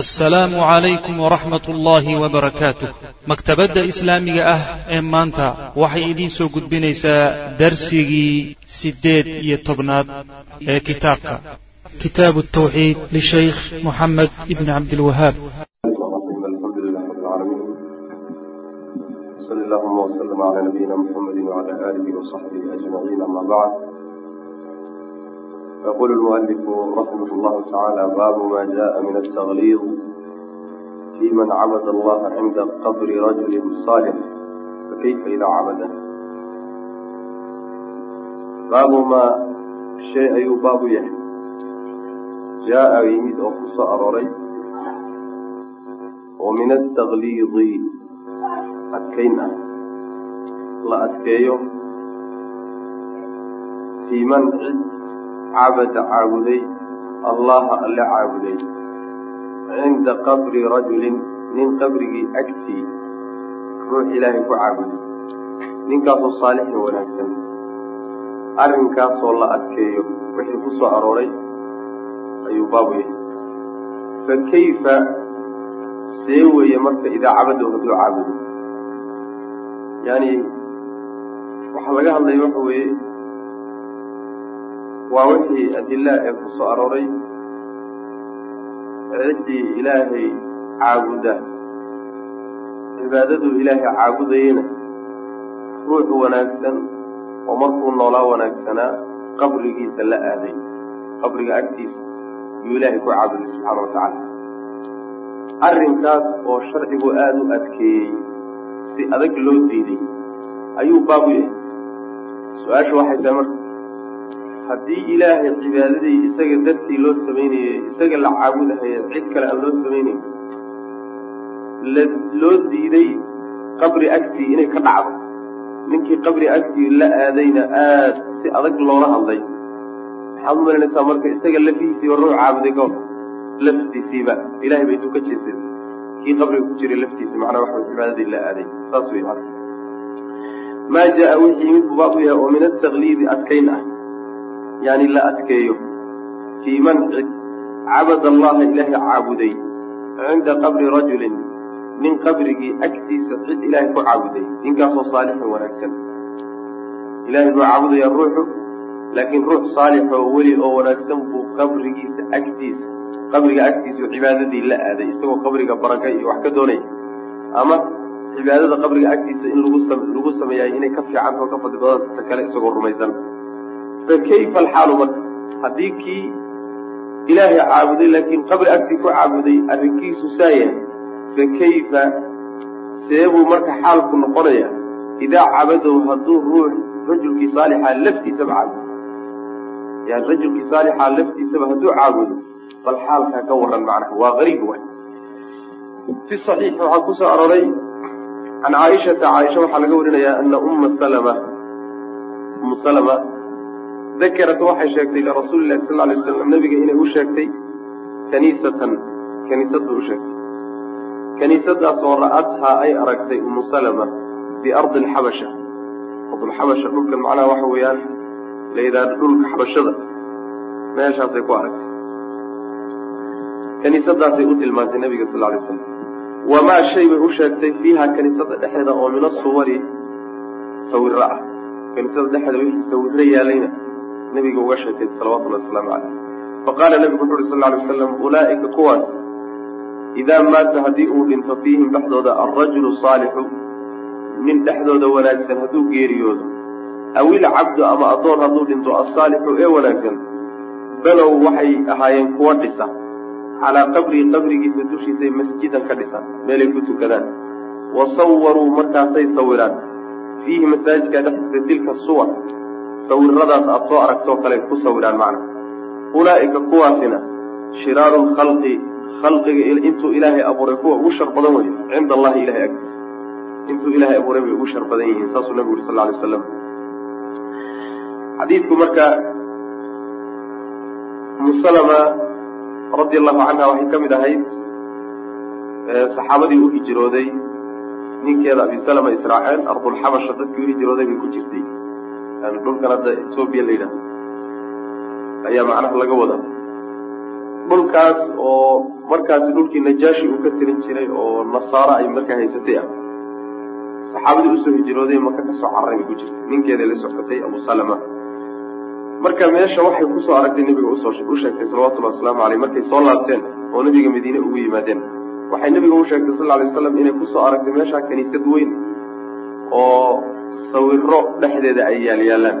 asalaamu calaykum waraxmat ullaahi wabarakaatuh maktabadda islaamiga ah ee maanta waxay idiin soo gudbinaysaa darsigii siddeed iyo tobnaad ee kitaabka. Kitaabu altawxiid lishaykh moxamed ibni cabdilwahaab ى يقول المؤلف رحمه الله تعالى باب ما جاء من التغليظ في من عبد الله عند قبر رجل صالح فكيف إذا عبده باب ما شيء أي باب يحيى جاء يميد أخص أروري ومن التغليظ أتكينا لا أتكيو في من cabada caabuday allaha alle caabuday cinda qabri rajulin nin qabrigii agtii ruux ilaahay ku caabuday ninkaasoo saalixin wanaagsan arrinkaasoo la adkeeyo wixii ku arooray ayuu baabu yahay fa kayfa see weeye marka idaa cabadahu hadduu caabudo yani waxaa laga hadlaya waxa weeye waa wixii adila ee ku soo arooray ciddii ilaahay caabuda. Cibaadaduu ilaahay caabudayena ruux wanaagsan oo markuu noolaa wanaagsanaa qabrigiisa la aaday. Qabriga agtiisa yuu ilaahay ku caabuday subxaana wa tacaala. Arrinkaas oo sharcigu aada u adkeeyey si adag loo diiday ayuu baabu yahay su'aashu waxay tahay marka haddii ilaahay cibaadadii isaga dartii loo samaynayay isaga la caabudahaya cid kale aan loo samaynayn loo diiday qabri agtii inay ka dhacdo. Ninkii qabri agtii la aadayna aada si adag loola hadlay. Maxaad u marka isaga lafihiisii oo ruux caabuday goor laftiisiiba. Ilahay bay intuu jeesay kii qabriga ku jiray laftiisi macnaa waxa cibaadadii la aaday. Saas wey maa jaa wixii yimid buu baabu yahay oo min ataqliidi adkayn ah yani la adkeeyo. Fii man cid cabad allaha ilaahay caabuday cinda qabri rajulin nin qabrigii agtiisa cid ilaahay ku caabuday ninkaasoo saalixin wanaagsan. Ilahay buu caabudaya ruuxu laakiin ruux saalix oo weli oo wanaagsan buu qabrigiisa agtiisa qabriga agtiisu cibaadadii la aaday isagoo qabriga baraka iyo wax ka doonaya ama cibaadada qabriga agtiisa in lagu lagu sameeyaay inay ka fiicantao ka fadli badanta kale isagoo rumaysan fa kayfa alxaalu marka haddii kii ilaahay caabuday laakiin qabri agtii ku caabuday arrinkiisu saa yahay fa kayfa seebuu marka xaalku noqonaya idaa cabadow hadduu ruux rajulkii saalixa laftiisaba caabudo. Yani rajulkii saalixa laftiisaba hadduu caabudo bal xaalkaa ka waran macnaha waa gariib waay. Fi saxiix waxaa ku soo aroray can caaishata caaisha waxaa laga warinayaa ana umma salama umu salama dakarat waxay sheegtay lirasuuli lahi sal lay slam nabiga inay u sheegtay kaniisatan kaniisad bay u sheegtay. Kaniisadaasoo ra'adhaa ay aragtay umu salama biardi alxabasha ardulxabasha dhulkan macnaha waxa weeyaan la yidhahdo dhulka xabashada. Meeshaasay ku aragtay. Kaniisadaasay u tilmaantay nabiga sal lay slam wamaa shay bay u sheegtay fiiha kaniisada dhexeeda oo min asuwari sawiro ah. Kaniisada dhexeeda wixii sawiro yaalayna nabiga uga sheegtay salawatullahi wasalaamu caleyh faqaala nabigu wuxu uhi sal lay wasalam ulaa'ika kuwaas idaa maata haddii uu dhinto fiihim dhexdooda alrajulu saalixu nin dhexdooda wanaagsan hadduu geeriyoodo aw ilcabdu ama addoon hadduu dhinto asaalixu ee wanaagsan balow waxay ahaayeen kuwa dhisa. Calaa qabrihi qabrigiisa dushiisay masjidan ka dhisan meelay ku tukadaan wa sawaruu markaasay sawiraan. Fiihi masaajidka dhexdiisa tilka suwar sawiradaas aada soo aragtoo kale ku sawiraan macna. Ulaa'ika kuwaasina shiraaru lkhalqi khalqiga intuu ilaahay abuuray kuwa ugu shar badan wey cinda allahi ilahay agtiisa. Intuu ilaahay abuuray bay ugu shar badan yihiin saasuu nabigu uri sal ly waslam xadiidku marka musalama radi allahu canha waxay ka mid ahayd saxaabadii u hijrooday ninkeeda abi salama israaceen ardulxabasha dadkii u hijrooday bay ku jirtay dhulkan hadda etoobiya la yidhahdo. Ayaa macnaha laga wadaa. Dhulkaas oo markaasi dhulkii najaashi uu ka tirin jiray oo nasaaro ay markaa haysatay ah. Saxaabadii u soo hijrooday maka ka soo cararay bay ku jirta ninkeeday la socotay abu salama. Marka meesha waxay ku soo aragtay nebiga u sheegtay salawatullahi wasalaamu caleyh markay soo laabteen oo nebiga madiine ugu yimaadeen. Waxay nebiga u sheegtay sal alay waslam inay ku soo aragtay meeshaa kaniisad weyn oo sawiro dhexdeeda ay yaalyaalaan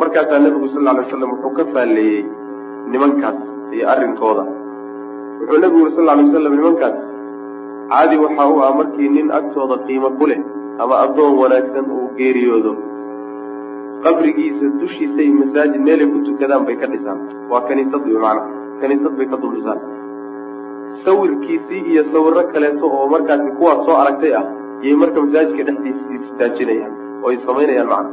markaasaa nebigu sal lla alay waslam wuxuu ka faalleeyey nimankaas iyo arrinkooda. Wuxuu nebigu uri sal lla alay nimankaas caadi waxa u ah markii nin agtooda qiimo ku leh ama addoon wanaagsan uu geeriyoodo. Qabrigiisa dushiisay masaajid meelay ku tukadaan bay ka dhisaan. Waa kaniisad wey macana kaniisad bay ka dul dhisaan. Sawirkiisii iyo sawiro kaleeto oo markaasi kuwaad soo aragtay ah iyay marka masaajidka dhexdiisa istaajinayaan oo ay samaynayaan macana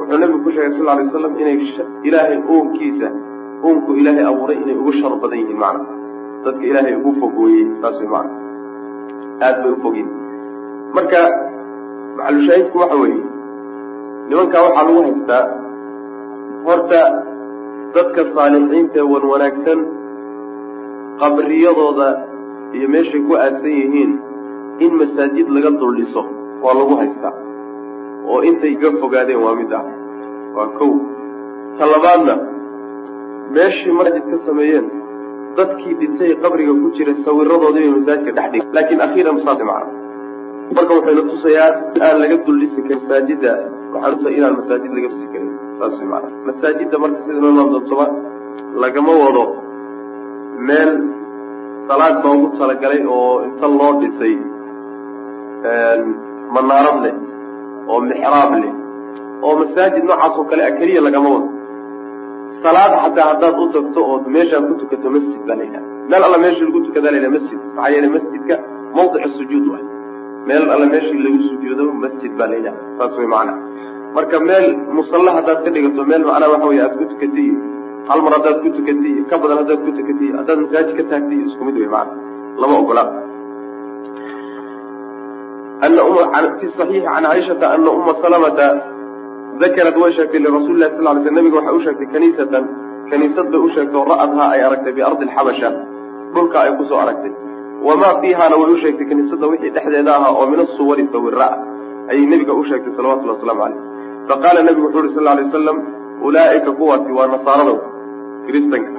wuxuu nabigu ku sheegay sal alay waslam inay ilaahay uunkiisa uunku ilaahay abuuray inay ugu shar badan yihiin macana dadka ilaahay ugu fogooyey saas way macana aada bay u fogyihin marka maxalushaahidku waxa weeye nimankaa waxaa lagu haystaa horta dadka saalixiinta wan wanaagsan qabriyadooda iyo meeshay ku aadsan yihiin in masaajid laga dul dhiso waa lagu haystaa. Oo intay ga fogaadeen waa mid ah. Waa kow. Ta labaadna meeshii masaajid ka sameeyeen dadkii dhintay qabriga ku jira sawiradoodii bay masaajidka dhex dhig laakiin akhiiran saas macna marka waxayna tusayaa aan laga dul dhisi karin masaajida waxaa tusa inaan masaajid laga dhisi karin. Saas way macana masaajidda marka sida noo imaan doontoba lagama wado meel salaad loogu talagalay oo inta loo dhisay manaarad leh oo mixraab leh oo masaajid noocaas oo kale a keliya lagama wado. Salaad xataa haddaad u tagto ood meeshaa ku tukato masjid baa la meel alla meeshii lagu tukadaa la yidhaha masjid maxaa yeelay masjidka mawdic sujuud waay meel alla meeshii lagu sujuudo masjid baa la yidhaha saas way macana marka meel musalla haddaad ka dhigato meel macnaha waxa wey aad ku tukatay hal mar haddaad ku tukatay ka badan haddaad ku tukatay haddaad masaajid ka taagtay isku mid macana lama ogola ana fi صaxiixi can caaishata ana uma salamata dakarad way sheegtay lirasuuli lahi sal ly sl nabiga waxay u sheegtay kaniisatan kaniisad bay u sheegtay ra'adhaa ay aragtay biardi alxabasha dhulka ay ku soo aragtay wamaa fiihaana way u sheegtay wixii dhexdeeda ahaa oo min asuwari sawira ayay nebiga u sheegtay waslamu caleyh faqaala nebigu wuxu uhi sal ly wasalam ulaa'ika kuwaasi waa nasaarada kiristanka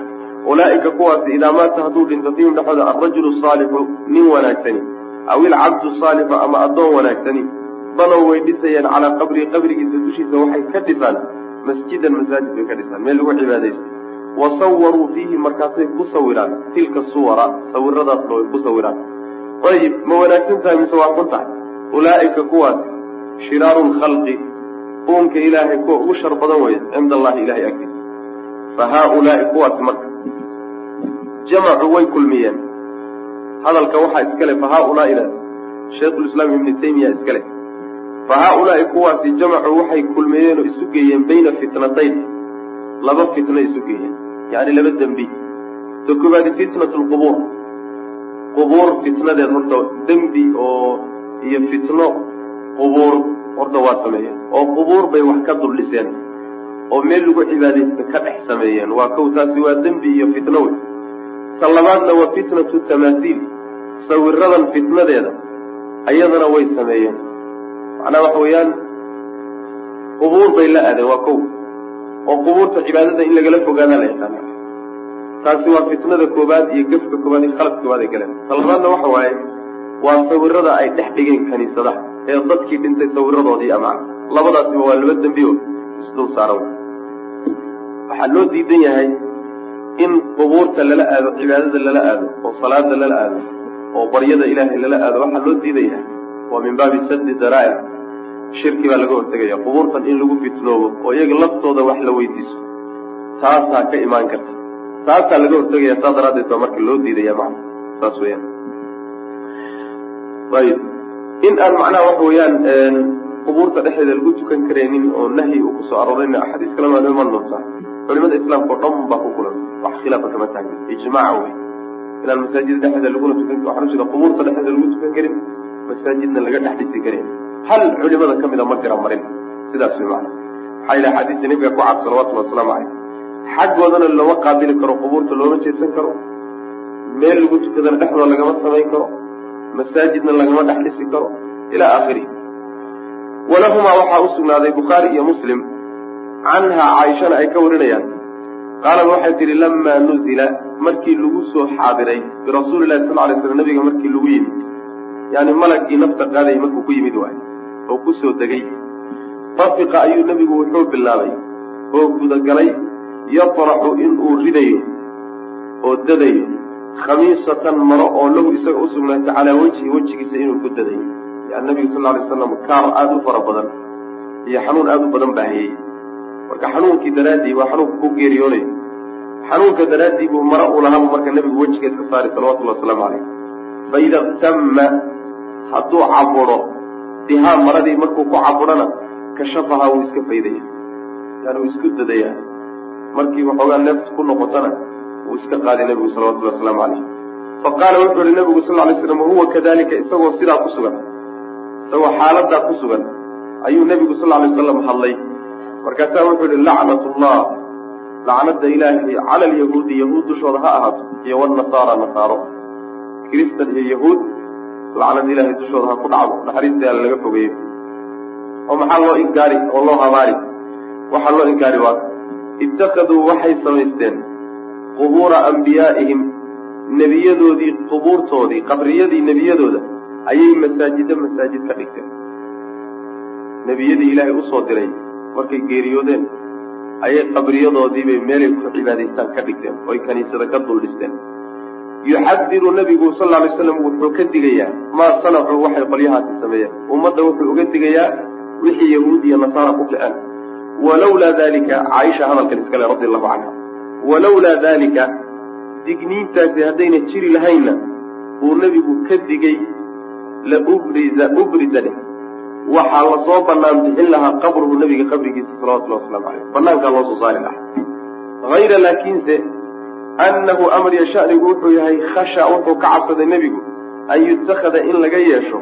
ulaa'ika kuwaasi idaa maata hadduu dhinto fiihim dhexooda alrajulu saalixu nin wanaagsani aw ilcabdu saalixu ama addoon wanaagsani banow way dhisayaan calaa qabrii qabrigiisa dushiisa waxay ka dhisaan masjidan masaajid bay ka dhisaan meel lagu cibaadaystay wa sawaruu fiihi markaasay ku sawiraan tilka suwara sawiradaasna way ku sawiraan ayib ma wanaagsan tahay mise waa xun tahay ulaa'ika kuwaasi shiraaru lkhalqi uunka ilaahay kuwa ugu shar badan weeye cinda allahi ilahay agtiisa fa haaulaai kuwaasi marka jamacuu way kulmiyeen hadalka waxaa iskale fa haaulaaida shaykhulislaam ibnu taymiya iskale fa haaulaai kuwaasi jamacuu waxay kulmeeyeen oo isu geeyeen bayna fitnatayn laba fitno isu geeyeen yacni laba dembi. Ta koobaadi fitnat lqubuur qubuur fitnadeed horta dembi oo iyo fitno qubuur horta waa sameeyeen oo qubuur bay wax ka dul dhiseen oo meel lagu cibaadaysta ka dhex sameeyeen. Waa kow taasi waa dembi iyo fitno wey ta labaadna waa fitnatu tamaasiil sawiradan fitnadeeda ayadana way sameeyeen. Macnaha waxa weeyaan qubuur bay la aadeen waa kow oo qubuurta cibaadada in lagala fogaadaa la yaqaana taasi waa fitnada koobaad iyo gefka koobaad iyo khaladka koobaad ay galeen ta labaadna waxa waaye waa sawirada ay dhex dhigeen kaniisadaha ee dadkii dhintay sawiradoodii amacna labadaasiba waa laba dembi oo isdul saaran waxaa loo diidan yahay in qubuurta lala aado cibaadada lala aado oo salaada lala aado oo baryada ilaahay lala aado waxaa loo diidan yahay waa min baabi saddi daraa'ic shirki baa laga hortegaya qubuurtan in lagu fitnoobo oo iyaga laftooda wax la weydiiso. Taasaa ka imaan karta. Taasaa laga hortegaya saa daraaddeed baa marka loo diidaya macna. Saas weyaan ayib. In aan macnaha waxa weeyaan qubuurta dhexdeeda lagu tukan karaynin oo nahyi uu ku soo aroorayna axaadiis kalena waa iman doontaa culimada islaamka oo dhan baa ku kulantay wax khilaafa kama taagin ijmaaca wey inaan masaajida dhexdeeda laguna tukan waxaa jira qubuurta dhexdeeda lagu tukan karin. Masaajidna laga dhex dhisi karin. Hal culimada ka mida ma gara marin. Sidaas way macana maxaa yidhaha axaadiista nebiga ku cad salawatullhi wasalaamu caleyh xaggoodana lama qaabili karo qubuurta looma jeedsan karo. Meel lagu tukadana dhexdooda lagama samayn karo. Masaajidna lagama dhex dhisi karo. Ilaa aakhirihi walahumaa waxaa u bukhaari iyo muslim. Canhaa caaishana ay ka warinayaan qaalad waxay tidhi lamaa nuzila markii lagu soo xaadiray birasuuli lahi sal lay slam nabiga markii lagu yimid. Yani malagii nafta qaadayay markuu ku yimid waay oo ku soo degay. Tafiqa ayuu nebigu wuxuu bilaabay oo gudagalay yatraxu inuu ridayo oo dadayo khamiisatan maro oo lahu isaga u sugnaatay calaa wejhi wejigiisa inuu ku dadayo. Yani nabiga sal lay slam kaar aada u fara badan iyo xanuun aada u badan baa hayey marka xanuunkii daraaddii waa xanuunka ku geeriyoonayo xanuunka daraaddii buu maro uu lahabu marka nebigu wejigeed ka saaray salawatullahi wasalaamu calayh faida ktama hadduu caburo bihaa maradii markuu ku caburana kashafahaa wuu iska faydaya yani wuu isku dadayaa. Markii waxoogaa neeft ku noqotana wuu iska qaaday nebigu salawatullahi wasalaamu calayh faqaala wuxuu yihi nebigu sal lay slam wahuwa kadalika isagoo sidaa ku sugan isagoo xaaladaa ku sugan ayuu nebigu sal lay slam hadlay markaasaa wuxuu yihi lacnat llah lacnada ilaahay cala alyahuudi yahuud dushooda ha ahaato iyo wanasaara nasaaro. Kristan iyo yahuud lacnad ilaahay dushooda ha ku dhacdo naxariista laga fogeeyo. Oo maxaa loo inkaari oo loo habaari? Waxaa loo inkaari waa itakaduu waxay samaysteen qubuura ambiyaa'ihim nebiyadoodii qubuurtoodii qabriyadii nebiyadooda ayay masaajido masaajid ka dhigteen. Nebiyadii ilaahay u soo diray markay geeriyoodeen ayay qabriyadoodiibay meelay ku cibaadaystaan ka dhigteen oy kaniisada ka dul dhisteen yuxadiru nabigu sal alay slam wuxuu ka digayaa maa sanacuu waxay qolyahaasi sameeyeen. Ummadda wuxuu uga digayaa wixii yahuud iyo nasaara ku kaceen walawlaa dalika caaisha hadalkan iskale radi allahu canha. Walawlaa dalika digniintaasi haddayna jiri lahaynna uu nebigu ka digay la ubriza ubriza dheh waxaa la soo banaan bixin lahaa qabruhu nabiga qabrigiisa salawatullahi waslamu caleyh banaankaa loo soo saari lahaa. Hayra laakiinse annahu amar yashanigu wuxuu yahay khasha wuxuu ka cabsaday nebigu an yutakada in laga yeesho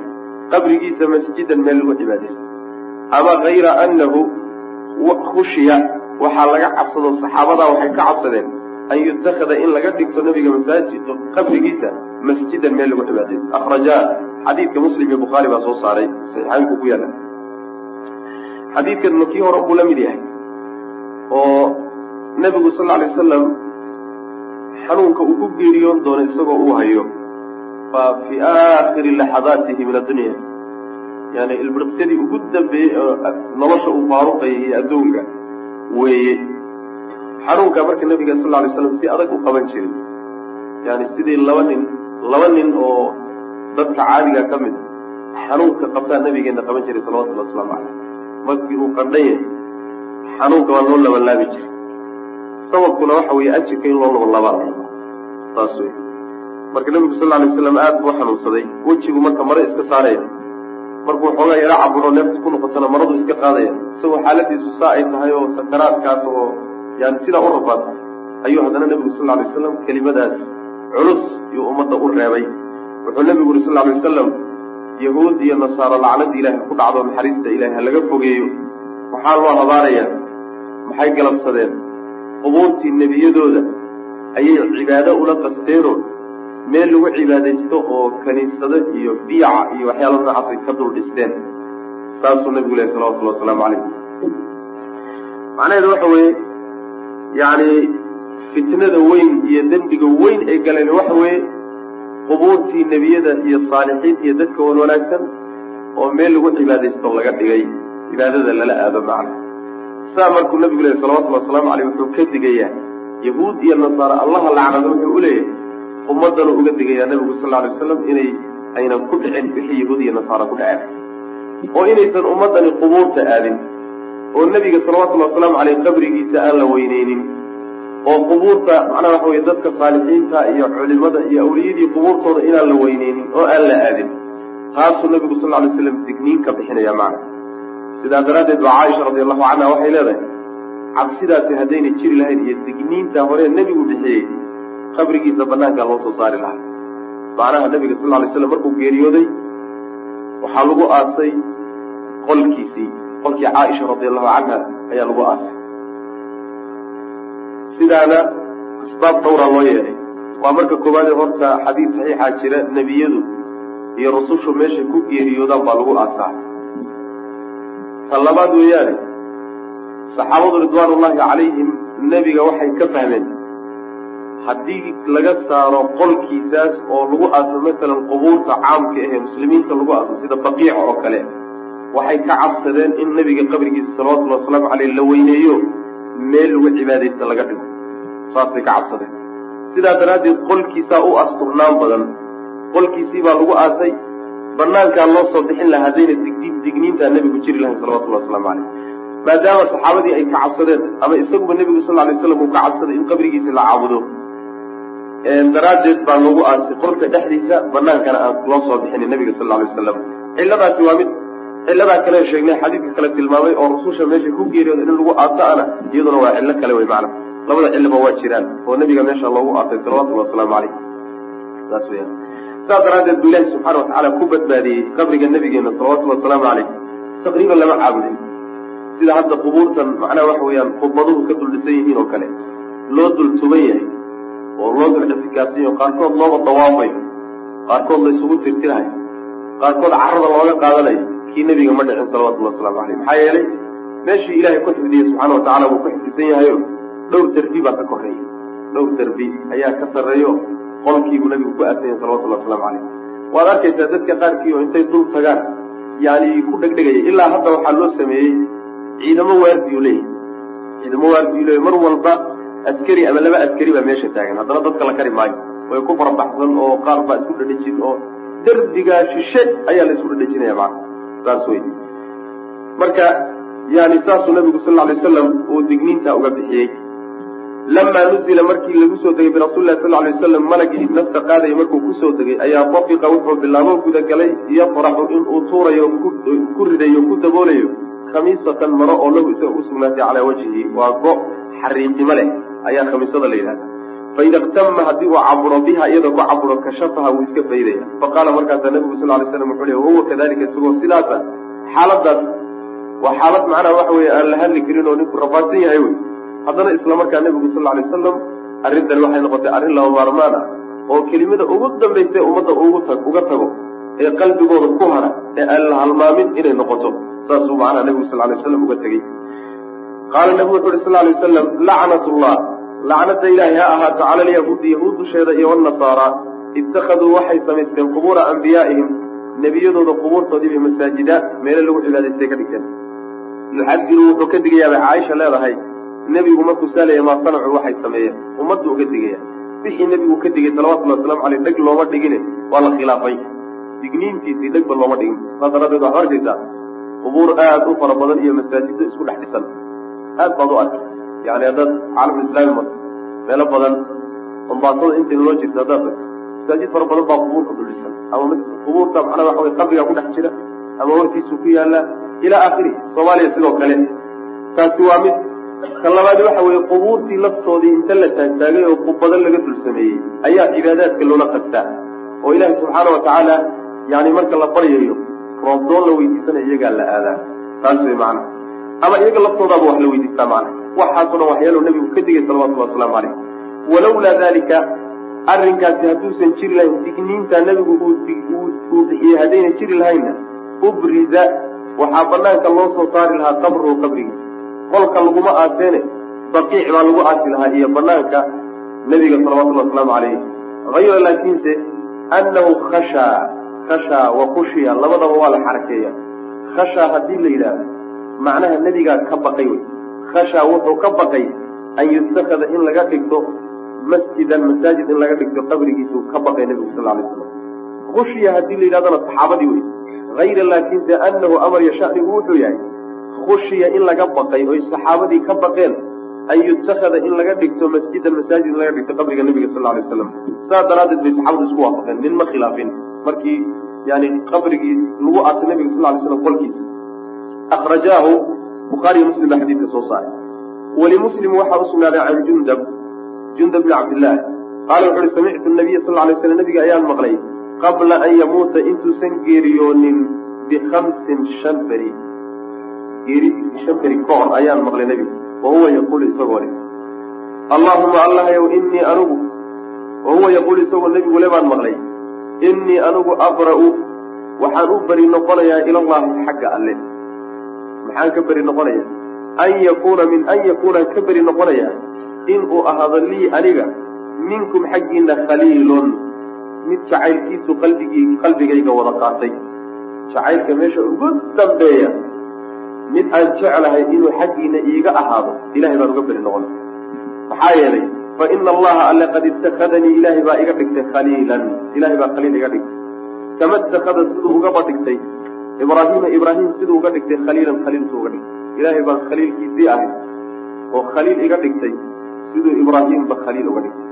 qabrigiisa masjidan meel lagu cibaadaysto. Ama hayra annahu khushiya waxaa laga cabsado saxaabadaa waxay ka cabsadeen an yutakada in laga dhigto nabiga masaajid qabrigiisa masjidan meel lagu cibaadaysto. Akrajaa xadiidka muslim iyo bukhaari baa soo saaray saxiixaynku ku yaalla xadiidkan kii hore buu la mid yahay oo nebigu sal alay wasalam xanuunka uu ku geeriyoon doono isagoo uu hayo. Waa fii aakhiri laxadaatihi min addunya yani ilbiriqsyadii ugu dambeeyey oo nolosha uu faaruqayay iyo adduunka weeye. Xanuunka marka nabiga sal alay slam si adag u qaban jiray yani sidii laba nin laba nin oo dadka caadiga ka mid xanuunka qabtaa nabigeena qaban jiray salawatullhi wasalaamu caleyh markii uu qandhan yahay xanuunka waa loo labanlaabi jiray. Sababkuna waxa weeye ajirka in loo labanlaabaa saas wey marka nabigu sal alay slam aad buu xanuunsaday wejigu marka mare iska saaraya. Markuu xoogaa yaro caburo neefta ku noqotana maradu iska qaadaya. Isagoo xaaladiisu saa ay tahay oo sakaraadkaas oo yani sidaa u rabaad. Ayuu haddana nebigu sal alay waslam kelimadaas culus yuu ummadda u reebay wuxuu nebigu uri sal alay wasalam yahuud iyo nasaaro lacnada ilaahay ku dhacdo naxariista ilahay ha laga fogeeyo. Maxaa loo habaarayaa maxay galabsadeen? Qubuurtii nebiyadooda ayay cibaado ula qasteenoo meel lagu cibaadaysto oo kaniisado iyo biica iyo waxyaala noocaasay ka dul dhisteen. Saasuu nabigu lehy salawatullahi wasalaamu calayh macnaheedu waxa weeye yacni fitnada weyn iyo dembiga weyn ay galeen waxa weeye qubuurtii nebiyada iyo saalixiinta iyo dadka wan wanaagsan oo meel lagu cibaadaysto laga dhigay cibaadada lala aado macna. Saa markuu nabigu lehy salawatullahi wasalaamu caleyh wuxuu ka digayaa yahuud iyo nasaare allaha lacnado wuxuu u leeyahay ummadana uga digayaa nabigu sal alay wasalam inay aynan ku dhicin wixii yahuud iyo nasaara ku dhaceen. Oo inaysan ummadani qubuurta aadin oo nebiga salawatullahi wasalaamu caleyh qabrigiisa aan la weyneynin oo qubuurta macnaha waxa weye dadka saalixiinta iyo culimada iyo awliyadii qubuurtooda inaan la weyneynin oo aan la aadin. Taasuu nabigu sal alay slam digniin ka bixinaya macna sidaa daraaddeed baa caaisha radi allahu canha waxay leedahay cabsidaasi haddayna jiri lahayn iyo digniinta hore nebigu bixiyey qabrigiisa banaankaa loo soo saari lahaa. Macnaha nabiga sal alay slam markuu geeriyooday waxaa lagu aasay qolkiisii qolkii caaisha radi allahu canha ayaa lagu aasay sidaana asbaab dhowraa loo yeelay. Waa marka koowaadee horta xadiid saxiixaa jira nebiyadu iyo rusushu meeshay ku geeriyoodaan baa lagu aasaa. Tan labaad weeyaane saxaabadu ridwaanullaahi calayhim nebiga waxay ka fahmeen haddii laga saaro qolkiisaas oo lagu aaso masalan qubuurta caamka ahee muslimiinta lagu aaso sida baqiica oo kale waxay ka cabsadeen in nebiga qabrigiisa salawatullhi wasalaamu caleyh la weyneeyo meel lagu cibaadaysta laga dhigo saasay ka cabsadeen. Sidaa daraaddeed qolkiisaa u asturnaan badan. Qolkiisii baa lagu aasay. Banaankaa loo soo bixin lahaa haddayna digdi digniintaa nebigu jiri lahayn salawatullahi wasalaamu caleyh maadaama saxaabadii ay ka cabsadeen ama isaguba nebigu sal lay slam uu ka cabsaday in qabrigiisa la caabudo daraaddeed baa lagu aasay qolka dhexdiisa banaankana aan loo soo bixinin nebiga sal lay wasalam cilladaasi waa mid cilladaa kale sheegnay xadiidka kale tilmaamay oo rususha meesha ku geeriyooda in lagu aaso ana iyaduna waa cillo kale wey macana labada cillaba waa jiraan oo nebiga meesha loogu aasay salawatullahi wasalaamu caleyh saas weyaan saas daraaddeed buu ilaahi subxana watacaala ku badbaadiyey qabriga nebigeena salawatullhi wasalaamu caleyh taqriiban lama caabudin. Sida hadda qubuurtan macnaha waxa weeyaan khudbaduhu ka duldhisan yihiin oo kale. Loo dul tuban yahay. Oo loo dul ictikaafsanyaho qaarkood looba dawaafayo. Qaarkood la isugu tirtirahayo qaarkood carada looga qaadanayo. Kii nebiga ma dhicin salawatullahi waslamu caleyh maxaa yeelay? Meeshii ilaahay ku xifdiyey subxaana watacala buu ku xifdisan yahayo dhowr derbi baa ka koreeya dhowr derbi ayaa ka sarreeyo qolkiibuu nabigu ku aasan yahay salawatullahi waslamu caleyh waad arkaysaa dadka qaarkii oo intay dul tagaan yani ku dhegdhegaya. Ilaa hadda waxaa loo sameeyey ciidamo waardiyu leeyahy ciidamo waardiyu leeyahy mar walba askari ama laba askari baa meesha taagan. Haddana dadka la kari maayo. Way ku farabaxsan oo qaar baa isku dhadhejin oo derbigaa shishe ayaa la isku dhadhejinaya macana saas wey marka yani saasuu nabigu sal alay wasalam uu digniintaa uga bixiyey lamaa nuzila markii lagu soo degay birasuulilahi sal lay wasalam malagii nafta qaadaya markuu ku soo degay ayaa dafiqa wuxuu bilaabo gudagalay yafraxu inuu tuurayo ku ridayo ku daboolayo khamiisatan maro oo lahu isaga u sugnaatay calaa wajhihi waa go xariiqimo leh ayaa khamiisada la yidhahda faida iktama haddii uu caburo biha iyadoo ku caburo kashafaha wuu iska faydaya faqaala markaasaa nabigu sal lay slam wuxuu le wahuwa kadalika isagoo sidaasa xaaladaas waa xaalad macnaha waxa weye aan la hadli karin oo ninku rafaadsan yahay wey haddana isla markaa nabigu sal lay wasalam arrintani waxay noqotay arrin laba maarmaan ah oo kelimada ugu dambaysa ummadda uga tago ee qalbigooda ku hara ee aan la halmaamin inay noqoto. Saasuu macnaha nabigu sal lay waslam uga tegey qaala nabigu wuxu uhi sal lay wasalam lacnat llah lacnada ilaahi ha ahaato cala alyahuudi yahuud dusheeda iyo wanasaara ittakhaduu waxay samaysteen qubuura anbiyaa'ihim nebiyadooda qubuurtoodii bay masaajida meelo lagu cibaadaystay ka dhigteen yuxadiru wuxuu ka digayaabay caaisha leedahay nebigu markuu saalaya maa sanacu waxay sameeyeen ummaddu uga digaya wixii nebigu ka digay salawatullhi waslamu caleyh dheg looma dhigine waa la khilaafay. Digniintiisii dhegba looma dhigin. Saas daraaddeed waxaa arkaysaa qubuur aad u fara badan iyo masaajiddo isku dhex dhisan. Aad baad u arkay yani haddaad caalamulislaami marto meelo badan ambaatada inta loo jirto haddaad tagto masaajid fara badan baa qubuurka duldhisan ama qubuurta macnaa waxa wey qabrigaa ku dhex jira ama hortiisuu ku yaallaa ilaa aakhiri soomaaliya sidoo kale. Taasi waa mid kan labaadi waxa weeye qubuurtii laftoodii inta la taagtaagay oo qubado laga dul sameeyey ayaa cibaadaadka loola qastaa oo ilaahi subxaana watacaala yani marka la baryayo roobdoon la weydiisanayo iyagaa la aadaa. Taas wey macana ama iyaga laftoodaaba wax la weydiistaa macana waxaasoo dhan waxyaalo nebigu ka digay salawatullhi wasalaamu caleyh walawlaa dalika arrinkaasi hadduusan jiri lahayn digniinta nebigu uu bixiyey haddayna jiri lahaynna ubriza waxaa banaanka loo soo saari lahaa qabruhu qabrigiisa qolka laguma aaseene baqiic baa lagu aasi lahaa iyo banaanka nebiga salawatullhi wasalaamu caleyh hayra laakiinse annahu khashaa khashaa wa khushiya labadaba waa la xarakeeya. Khashaa haddii la yidhaahdo macnaha nebigaa ka baqay wey. Khashaa wuxuu ka baqay an yustakada in laga dhigto masjidan masaajid in laga dhigto qabrigiisuu ka baqay nebigu sal lay slam khushiya haddii la yidhahdona saxaabadii wey. Hayra laakiinse annahu amar yashanigu wuxuu yahay khushiya in laga baqay oy saxaabadii ka baqeen an yutakada in laga dhigto masjidan masaajid in laga dhigto qabriga nebiga sal lay waslam saas daraaddeed bay saxaabadu isku waafaqeen nin ma khilaafin. Markii yani qabrigii lagu aasay nebiga sal lay slam qolkiisa akrajaahu bukhaariyo muslim baa xadiidka soo saaray. Walimuslim waxaa usugnaaday can jundab jundab bni cabdillaahi qaala wuxu uhi samictu nabiya sal lay slam nabiga ayaan maqlay qabla an yamuuta intuusan geeriyoonin bikamsin shan beri geeridiisii shan beri ka hor ayaan maqlay nebiga wa huwa yaquulu isagoo leh. Allaahuma allahayow innii anigu wa huwa isagoo nebigu le baan maqlay. Innii anigu abra'u waxaan u beri noqonayaa ilallahi xagga alle. Maxaan ka beri noqonayaa? An yakuuna min an yakuunaan ka beri noqonayaa in uu ahaado lii aniga minkum xaggiina khaliilun. Mid jacaylkiisu qalbigii qalbigayga wada qaatay. Jacaylka meesha ugu dambeeya mid aan jeclahay inuu xaggiina iiga ahaado ilahay baan uga beri noqon maxaa yeelay fa ina allaha alle qad ittakhadanii ilaahay baa iga dhigtay khaliilan. Ilahay baa khaliil iga dhigtay. Kama ittakhada siduu ugaba dhigtay ibraahiima ibraahim siduu uga dhigtay khaliilan khaliil siduu uga dhigtay. Ilaahay baan khaliilkiisii ahay oo khaliil iga dhigtay siduu ibraahiimba khaliil uga dhigtay.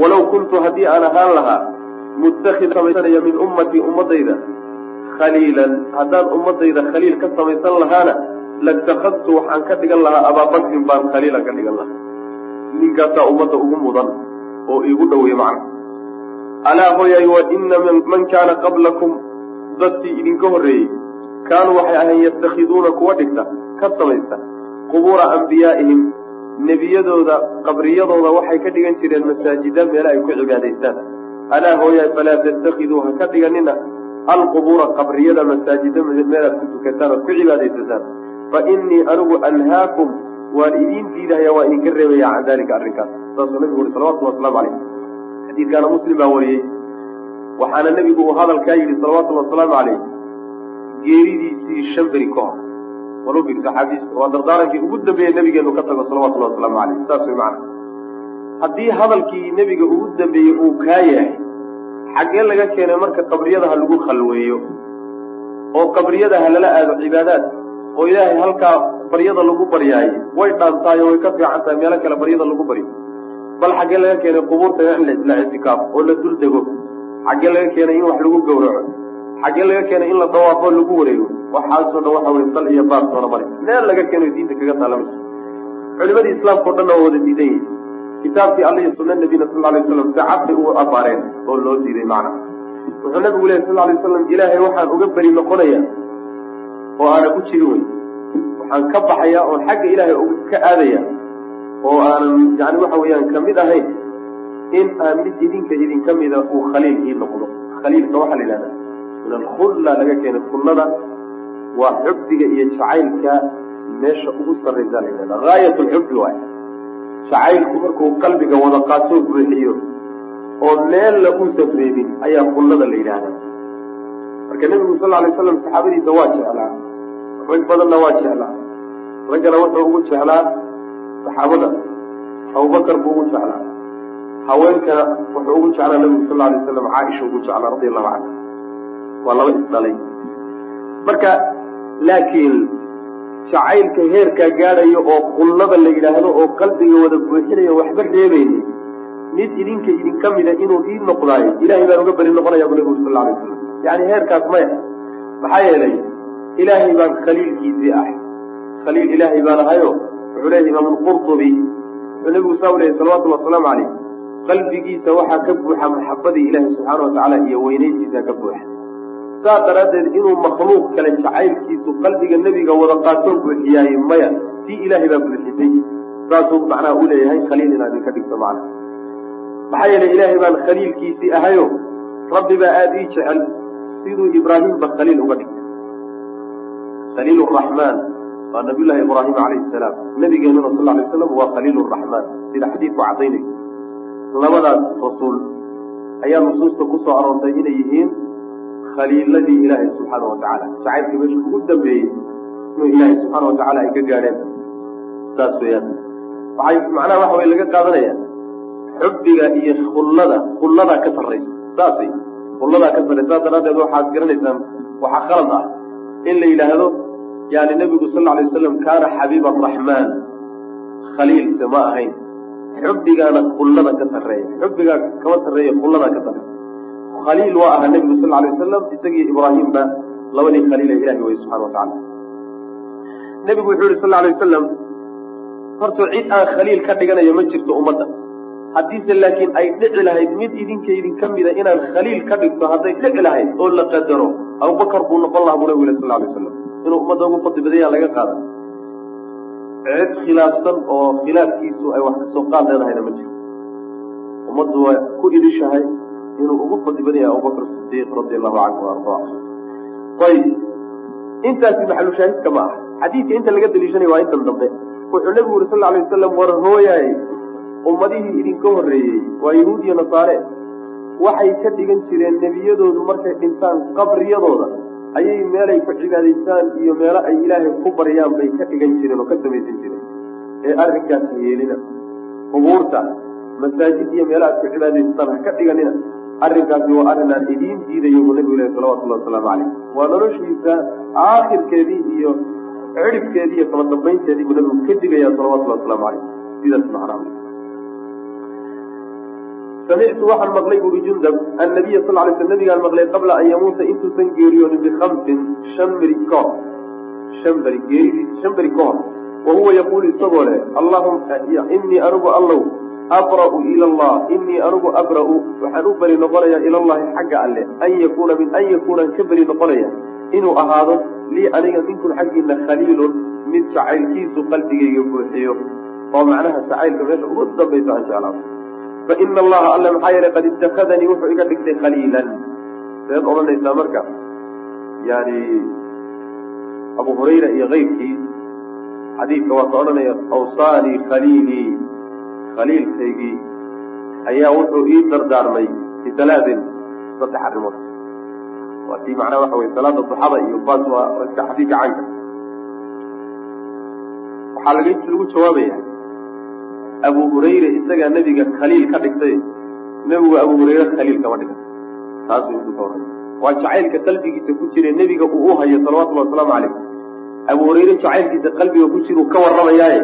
Walow kuntu haddii aan ahaan lahaa mutakid samaysanaya min ummatii ummadayda khaliilan. Haddaan ummadayda khaliil ka samaysan lahaana latakadtu waxaan ka dhigan lahaa abaabakrin baan khaliilan ka dhigan lahaa. Ninkaasaa ummadda ugu mudan oo iigu dhoweeye macna. Alaa hoyay wa ina man kaana qablakum dadkii idinka horreeyey kaanuu waxay ahayn yatakhiduuna kuwa dhigta ka samaysta. Qubuura ambiyaa'ihim nebiyadooda qabriyadooda waxay ka dhigan jireen masaajida meela ay ku cibaadaystaan. Alaa hooyaay falaa tattakiduu ha ka dhiganina alqubuura qabriyada masaajida meelaad ku tukataan ood ku cibaadaysataan fa innii anigu anhaakum waan idiin diidahaya waa idinka reebaya can dalika arrinkaas saasuu nabigu uri salawatullah waslamu calayh xadiidkaana muslim baa wariyey waxaana nebigu uu hadalkaa yidhi salawatullhi wasalaamu calayh geeridiisii shan beri ka hor walu bir saxaabiista waa dardaarankii ugu dambeeyey nabigeenu ka tago salawatullahi wasalaamu calayh saas way macana haddii hadalkii nebiga ugu dambeeyey uu kaa yahay xaggee laga keenay marka qabriyada ha lagu khalweeyo oo qabriyada ha lala aado cibaadaad oo ilaahay halkaa baryada lagu baryaaye way dhaantaayo way ka fiican tahay meelo kale baryada lagu baryo bal xaggee laga keenay qubuurta in la ictikaaf oo la dul dego. Xaggee laga keenay in wax lagu gowraco. Xaggee laga keenay in la dawaafo lagu wareego. Waxaasoo dhan waxa weye sal iyo baar soona mari meel laga keenayo diinta kaga taalamayso culimadii islaamka o dhanna waa wada diidan yihiin kitaabkii alla iyo sunna nabiyina sal alay waslam sacad bay u abaareen oo loo diiday macna. Wuxuu nabigu lehy sal alay waslam ilaahay waxaan uga beri noqonaya oo aana ku jiri wey waxaan ka baxaya oon xagga ilaahay ka aadaya oo aanan yani waxa weeyaan ka mid ahayn in aan mid idinka idinka mida uu khaliil ii noqdo. Khaliilka waxaa la yidhahdaa min alkhulla laga keenay khullada waa xubdiga iyo jacaylka meesha ugu sarraysa la yidhahda gaayat lxubbi waay jacaylku markuu qalbiga wada qaatoo buuxiyo oo meel la uusan reebin ayaa khullada la yidhaahdaa. Marka nebigu sal alay slam saxaabadiisa waa jeclaa. Rag badanna waa jeclaa. Raggana wuxuu ugu jeclaa saxaabada. Abubakar buu ugu jeclaa. Haweenkana wuxuu ugu jeclaa nabigu sal alay slam caaisha ugu jeclaa radi allahu canha waa laba isdhalay. Marka laakiin jacaylka heerkaa gaadhayo oo kullada la yidhaahdo oo qalbiga wada buuxinayo waxba reebayni mid idinka idinka mida inuu ii noqdaayo ilahay baan uga beri noqonaya bu nabigu sal alay slam yani heerkaas maya. Maxaa yeelay ilaahay baan khaliilkiisii ah khaliil ilaahay baan ahayo wuxuu leeyahy imaam lqurtubi wuxuu nabigu saa u leeyay salawatullhi wasalaamu calayh qalbigiisa waxaa ka buuxa maxabadii ilaahi subxaana watacaala iyo weynayntiisa ka buuxa saas daraaddeed inuu makhluuq kale jacaylkiisu qalbiga nebiga wada qaatoo buuxiyaaye maya tii ilaahay baa buuxisay. Saasuu macnaha u leeyahay khaliil inaad idinka dhigto macna. Maxaa yeelay ilaahay baan khaliilkiisii ahayo rabbi baa aada ii jecel siduu ibraahimba khaliil uga dhigtay. Khaliil raxmaan waa nabiyullahi ibraahim calayhi salaam. Nabigeenuna sal alay slam waa khaliil raxmaan sida xadiidku cadaynayo labadaas rasuul ayaa nusuusta ku soo aroortay inay yihiin khaliiladii ilaahay subxaana watacaala jacaylka meesha ugu dambeeyey inuu ilaahay subxaana watacaala ay ka gaadheen. Saas weeyaan. Waxay macnaha waxa way laga qaadanaya xubbiga iyo khullada khulladaa ka sarraysa saasay khulladaa ka sarraysa saas daraaddeed waxaad garanaysaan waxaa khalad ah in la yidhaahdo yani nebigu sal alay wasalam kaana xabiiba araxmaan khaliilse ma ahayn. Xubbigaana khullada ka sarreeya. Xubbigaa kama sarreeya khulladaa ka sarreeya khaliil waa ahaa nebigu sal alay wasalam isagiyo ibraahimba labadii khaliila ilahi wey subxana watacala nebigu wuxuu yihi sal alay wasalam horta cid aan khaliil ka dhiganayo ma jirto ummadda. Haddiise laakiin ay dhici lahayd mid idinka idinka mida inaan khaliil ka dhigto hadday dhici lahayd oo la qadaro abubakar buu noqon lahaa buu nabigu yhi sal alay wasalam inuu ummadda ugu fadli badanya laga qaada cid khilaafsan oo khilaafkiisu ay wax ka soo qaad leedahayna ma jiro ummaddu waa ku idishahay inuu ugu fadli badan yahay abubakr sidiiq radi allahu canhu ardaa ayib intaasi maxalushaahidka ma aha. Xadiidka inta laga daliishanaya waa intan dambe. Wuxuu nabigu yuri sal alay wasalam war hooyaay ummadihii idinka horreeyey waa yahuud iyo nasaare. Waxay ka dhigan jireen nebiyadoodu markay dhintaan qabriyadooda ayay meelay ku cibaadaystaan iyo meelo ay ilaahay ku baryaan bay ka dhigan jireen oo ka samaysan jireen. Ee arrinkaas yeelina qubuurta masaajid iyo meelo aad ku cibaadaystaan ha ka dhiganina arrinkaasi waa arrin aan idiin diidayo buu nabigu ilahi salawatullahi wasalaamu caleyh waa noloshiisa aakhirkeedii iyo ciribkeedii iyo dambaynteedii buu nabigu ka digaya salawatullahi wasalaamu caleyh sidaas macnaa samictu waxaan maqlay buri jundab annabiya sal lay sl nabigaan maqlay qabla an yamuuta intuusan geeriyoonin bikamsin shan beri kahor shan beri geeridiis shan beri ka hor wa huwa yaquulu isagoo leh allahuma inii anigu allow abra'u ila allah inii anigu abra'u. Waxaan u beri noqonayaa ilallahi xagga alle an yakuuna min an yakuunaan ka beri noqonaya inuu ahaado lii aniga minkun xaggiina khaliilun mid jacaylkiisu qalbigayga buuxiyo. Oo macnaha jacaylka meesha ugu dambaysa aan jeclaa faina allaha alle maxaa yeelay qad itakadanii wuxuu iga dhigtay khaliilan. Seed odhanaysaa marka yani abu hurayra iyo keyrkii xadiidka waa ka odhanaya awsaanii khaliilii khaliilkaygii ayaa wuxuu ii dardaarmay bitalaatin saddex arrimood. Waa tii macnaha waxa wey salaada duxada iyo baas waa iska xadiidka canka waxaa lagu jawaabaya abu hurayre isagaa nebiga khaliil ka dhigtay. Nebigu abu hurayre khaliil kama dhigan taasuu intuu ka warramay waa jacaylka qalbigiisa ku jira nebiga uu u hayo salawatullahi wasalaamu calayh abu hurayre jacaylkiisa qalbiga ku jira uu ka warramayaaye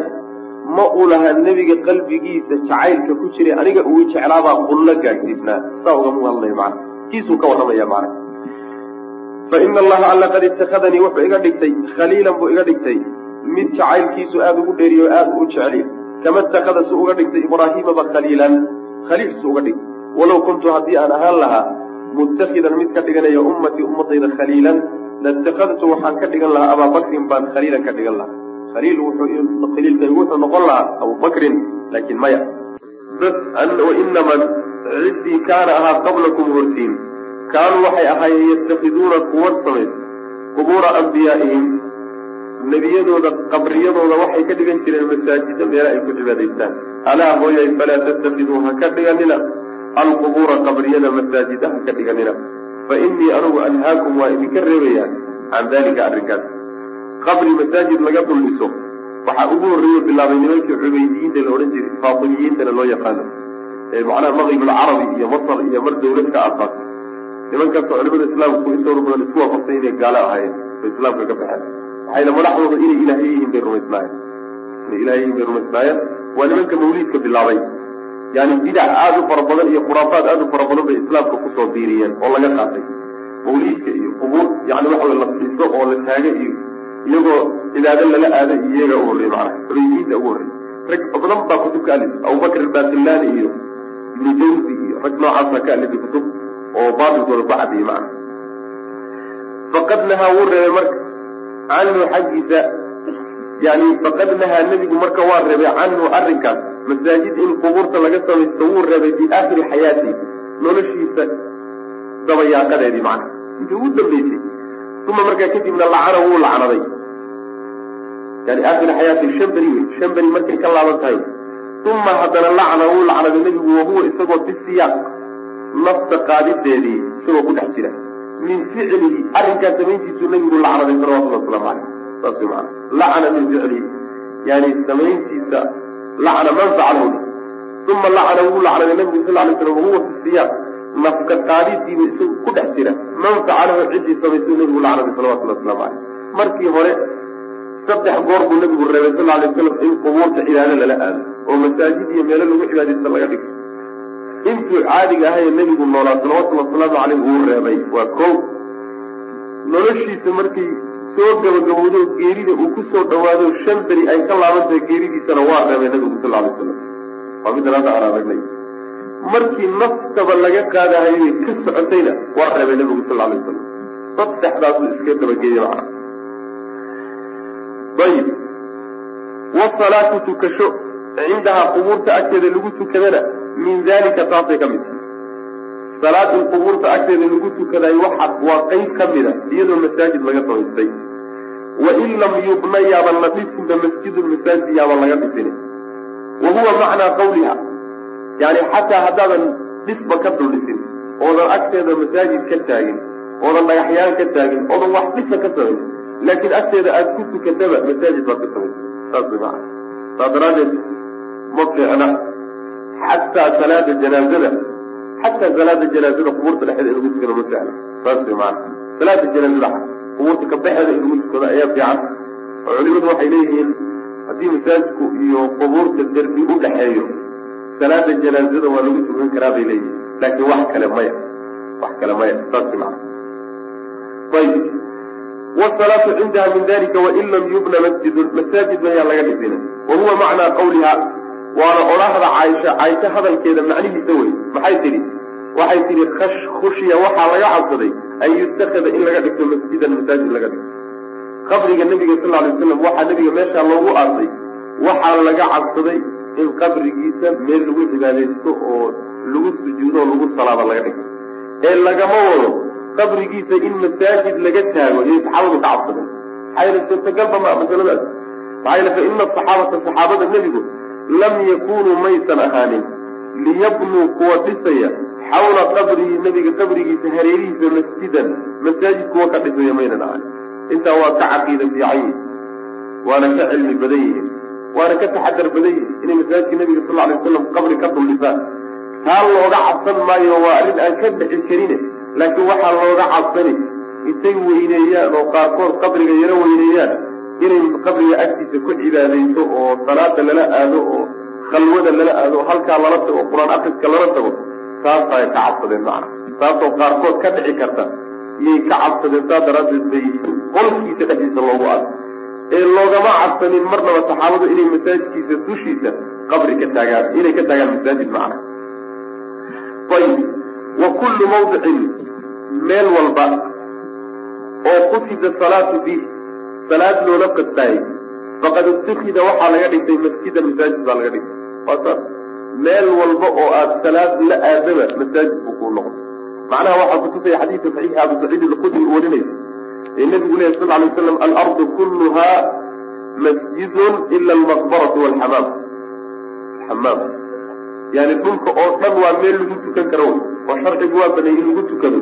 ma uu lahaa nebiga qalbigiisa jacaylka ku jiray aniga uu jeclaabaa qullo gaadhsiisnaa saa ugama hadlayo macana kiisuu ka warramaya macana fa ina allaha alla qad itakadanii wuxuu iga dhigtay khaliilan buu iga dhigtay. Mid jacaylkiisu aada ugu dheeriyo aada u jeceliy kama itakada su uga dhigtay ibraahiimaba khaliilan. Khaliil su uga dhigtay. Walow kuntu haddii aan ahaan lahaa muttakidan mid ka dhiganaya ummatii ummadayda khaliilan latakadtu waxaan ka dhigan lahaa abaabakrin baan khaliilan ka dhigan lahaa khaliil wuxuu khaliilkaygu wuxuu noqon lahaa abubakrin laakiin maya. Wainaman ciddii kaana ahaa qablakum hortiin kaanuu waxay ahaayeen yattakiduuna kuwa samays qubuura ambiyaaihim nebiyadooda qabriyadooda waxay ka dhigan jireen masaajida meela ay ku cibaadaystaan. Alaa hooyay falaa tattakiduu ha ka dhiganina alqubuura qabriyada masaajida ha ka dhiganina fa innii anugu anhaakum waa idinka reebayaa can dalika arrinkaas qabri masaajid laga dulmiso waxaa ugu horreeyo bilaabay nimankii cubaydiyiinta la odhan jiray faatimiyiintana loo yaqaano. Ee macnaha maqrib alcarabi iyo masar iyo mar dawlad ka asaas nimankaasoo culimada islaamku intooda badan isku waafaqsay inay gaalo ahaayeen oo islaamka ka baxeen. Waxayna madaxdooda inay ilaahay yihiin bay rumaysnaayeen. Inay ilahay yihiin bay rumaysnaayeen. Waa nimanka mawliidka bilaabay. Yani bidac aada u fara badan iyo khuraafaad aada u fara badan bay islaamka ku soo biiriyeen oo laga qaatay. Mawliidka iyo qubuur yani waxa wey la siiso oo la taaga iyo iyagoo cibaado lala aada iyaga u horrey macana cubaydiinta ugu horrey rag badan baa kutub ka alifay abubakr albasillaani iyo ibnu jawsi iyo rag noocaasa ka alifay kutub oo baatilkooda ku cadiyey macana faqad nahaa wuu reebay marka canhu xaggiisa. Yani faqad nahaa nebigu marka waa reebay canhu arrinkaas. Masaajid in qubuurta laga samaysto wuu reebay bi aakhiri xayaati. Noloshiisa dabayaaqadeedii macana intii ugu dambeysay. Uma markaa kadibna lacana wuu lacnaday yani aakhiri xayaati shan wey shan markay ka laaban tahay. Uma haddana lacna wuu lacnaday nebigu wahuwa isagoo fi nafta qaadideedii isagoo ku dhex jira. Min ficlihi arrinkaas samayntiisuu nabigu lacnaday salawatullah waslamu caleyh saas way maana lacna min ficlihi. Yani samayntiisa lacna man uma lacna wuu lacnaday nabigu sal lay slam wahuwa fi nafka qaadidiiba isagu ku dhex jira. Man ciddii samaysuu nabigu lacnaday salawatullah waslamu caleyh markii hore saddex goor buu nabigu reebay sal lay waslam in qubuurta cibaado lala aado oo masaajid iyo meelo lagu cibaadaysta laga dhigto intuu caadiga ahaye nebigu noolaa salawatullhi wasalaamu caleyh uu reebay. Waa kow noloshiisa markay soo gabagabowdo geerida uu ku soo dhawaado shan beri ay ka laabantahay geeridiisana waa reebay nabigu sal alay slam waa middan hadda aan aragnay markii naftaba laga qaadahayay ka socotayna waa reebay nabigu sal alay wasalam saddexdaasuu iska dabageeyey macana ayib wasalaatu tukasho cindahaa qubuurta agteeda lagu tukadana min dalika taasay ka mid salaad in qubuurta agteeda lagu tukadayo waxa waa qeyb ka mida iyadoo masaajid laga samaystay wain lam yubna yaaban la dhisinba masjidun masaajid yaaban laga dhisini wa huwa macnaa qawliha. Yani xataa haddaadan dhisba ka dul dhisin oodan agteeda masaajid ka taagin oodan dhagaxyaan ka taagin oodan wax dhisa ka samayn laakiin agteeda aada ku tukataba masaajid baad ka samaysa saas macana saa daraadeed ma fiicna xataa salaada janaazada xataa salaada janaazada qubuurta dhexeeda in lagu tukado ma fiicna saas macana salaada janaazada qubuurta kabaxeeda in lagu tukado ayaa fiican oo culimadu waxay leeyihiin haddii masaajidku iyo qubuurta derbi u dhexeeyo salaada janaazada waa lagu tukan karaa bay leeyihiin laakiin wax kale maya wax kale maya saas macana ayib wsalaatu cindaha min dalika wain lam yubna masjidun masaajid mayaan laga dhisina wa huwa macnaa qawliha waana odhahda caaisha caaisha hadalkeeda macnihiisa wey maxay tidhi waxay tidhi khushiya waxaa laga cabsaday an yutakada in laga dhigto masjidan masaajid laga dhigto qabriga nabiga sal lay waslam waxaa nabiga meeshaa loogu aasay waxaa laga cabsaday in qabrigiisa meel lagu cibaadaysto oo lagu sujuudo oo lagu salaado laga dhigto ee lagama wado qabrigiisa in masaajid laga taago yay saxaabadu ka cabsadeen maxaa yeele suurtagalba maa masaladaas maxaa yeele fa ina asaxaabata saxaabada nebigu lam yakunuu maysan ahaanin liyabnuu kuwa dhisaya xawla qabrihi nebiga qabrigiisa hareerihiisa masjidan. Masaajid kuwa ka dhisaya maynan ahaanin. Intaa waa ka caqiida fiican yihiin waana ka cilmi badan yihiin. Waana ka taxadar badan yihiin inay masaajidka nebiga sal alay wasalam qabri ka duldhisaan taa looga cabsan maayo waa arrin aan ka bixi karine laakiin waxaa looga cabsani intay weyneeyaan oo qaarkood qabriga yaro weyneeyaan inay qabriga agtiisa ku cibaadayso oo salaada lala aado oo khalwada lala aado oo halkaa lala tago o qur'aan akriska lala tago taasay ka cabsadeen macana taasoo qaarkood ka dhici karta iyay ka cabsadeen saa daraaddeed bay qolkiisa dhexdiisa loogu aado. Ee loogama cabsanin marnaba saxaabadu inay masaajidkiisa dushiisa qabri ka taagaan inay ka taagaan masaajid macana ayib wa kullu mawdicin meel walba oo qusida salaatu fiih salaad loola qadtaayay faqad itukida waxaa laga dhigtay masjidan masaajid baa laga dhigtay. Waa saas. Meel walba oo aada salaad la aadaba masaajid buu kuu noqday. Macnaha waxaa kutusaya xadiidka saxiixa abu saciid uu warinaysa ee nebigu lehy sal lay waslam alardu kulluha masjidun ila almaqbaratu walxamaam xamaam yani dhulka oo dhan waa meel lagu tukan karo. Oo sharcigu waa baneeyey in lagu tukado.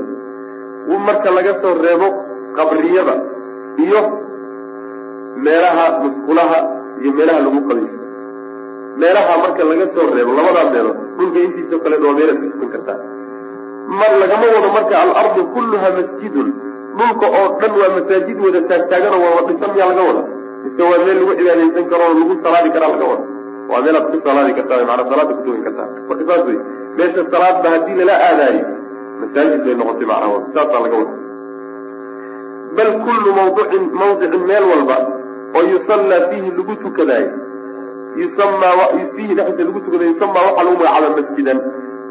Marka laga soo reebo qabriyada iyo meelaha musqulaha iyo meelaha lagu qabaysto meelaha marka laga soo reebo labadaa meelood dhulka intiisao kale waa meelaad ku tukan kartaa. Mar lagama wado marka alardu kulluha masjidun. Dhulka oo dhan waa masaajid wada taagtaagano waa dhisan miyaa laga wada? Mise waa meel lagu cibaadaysan karo oo lagu salaadi karaa laga wada waa meelaad ku salaadi kartaa maanaa salaada ku tukan kartaa. Marka saas wey meesha salaadba haddii lala aadaayo masaajid bay noqotay macnaha saasaa laga wada. Bal kullu mawducin mawdicin meel walba oo yusallaa fiihi lagu tukadaayo yusamaa fiihi dhexdiisa lagu tukadayo yusamaa waxaa lagu magacaaba masjidan.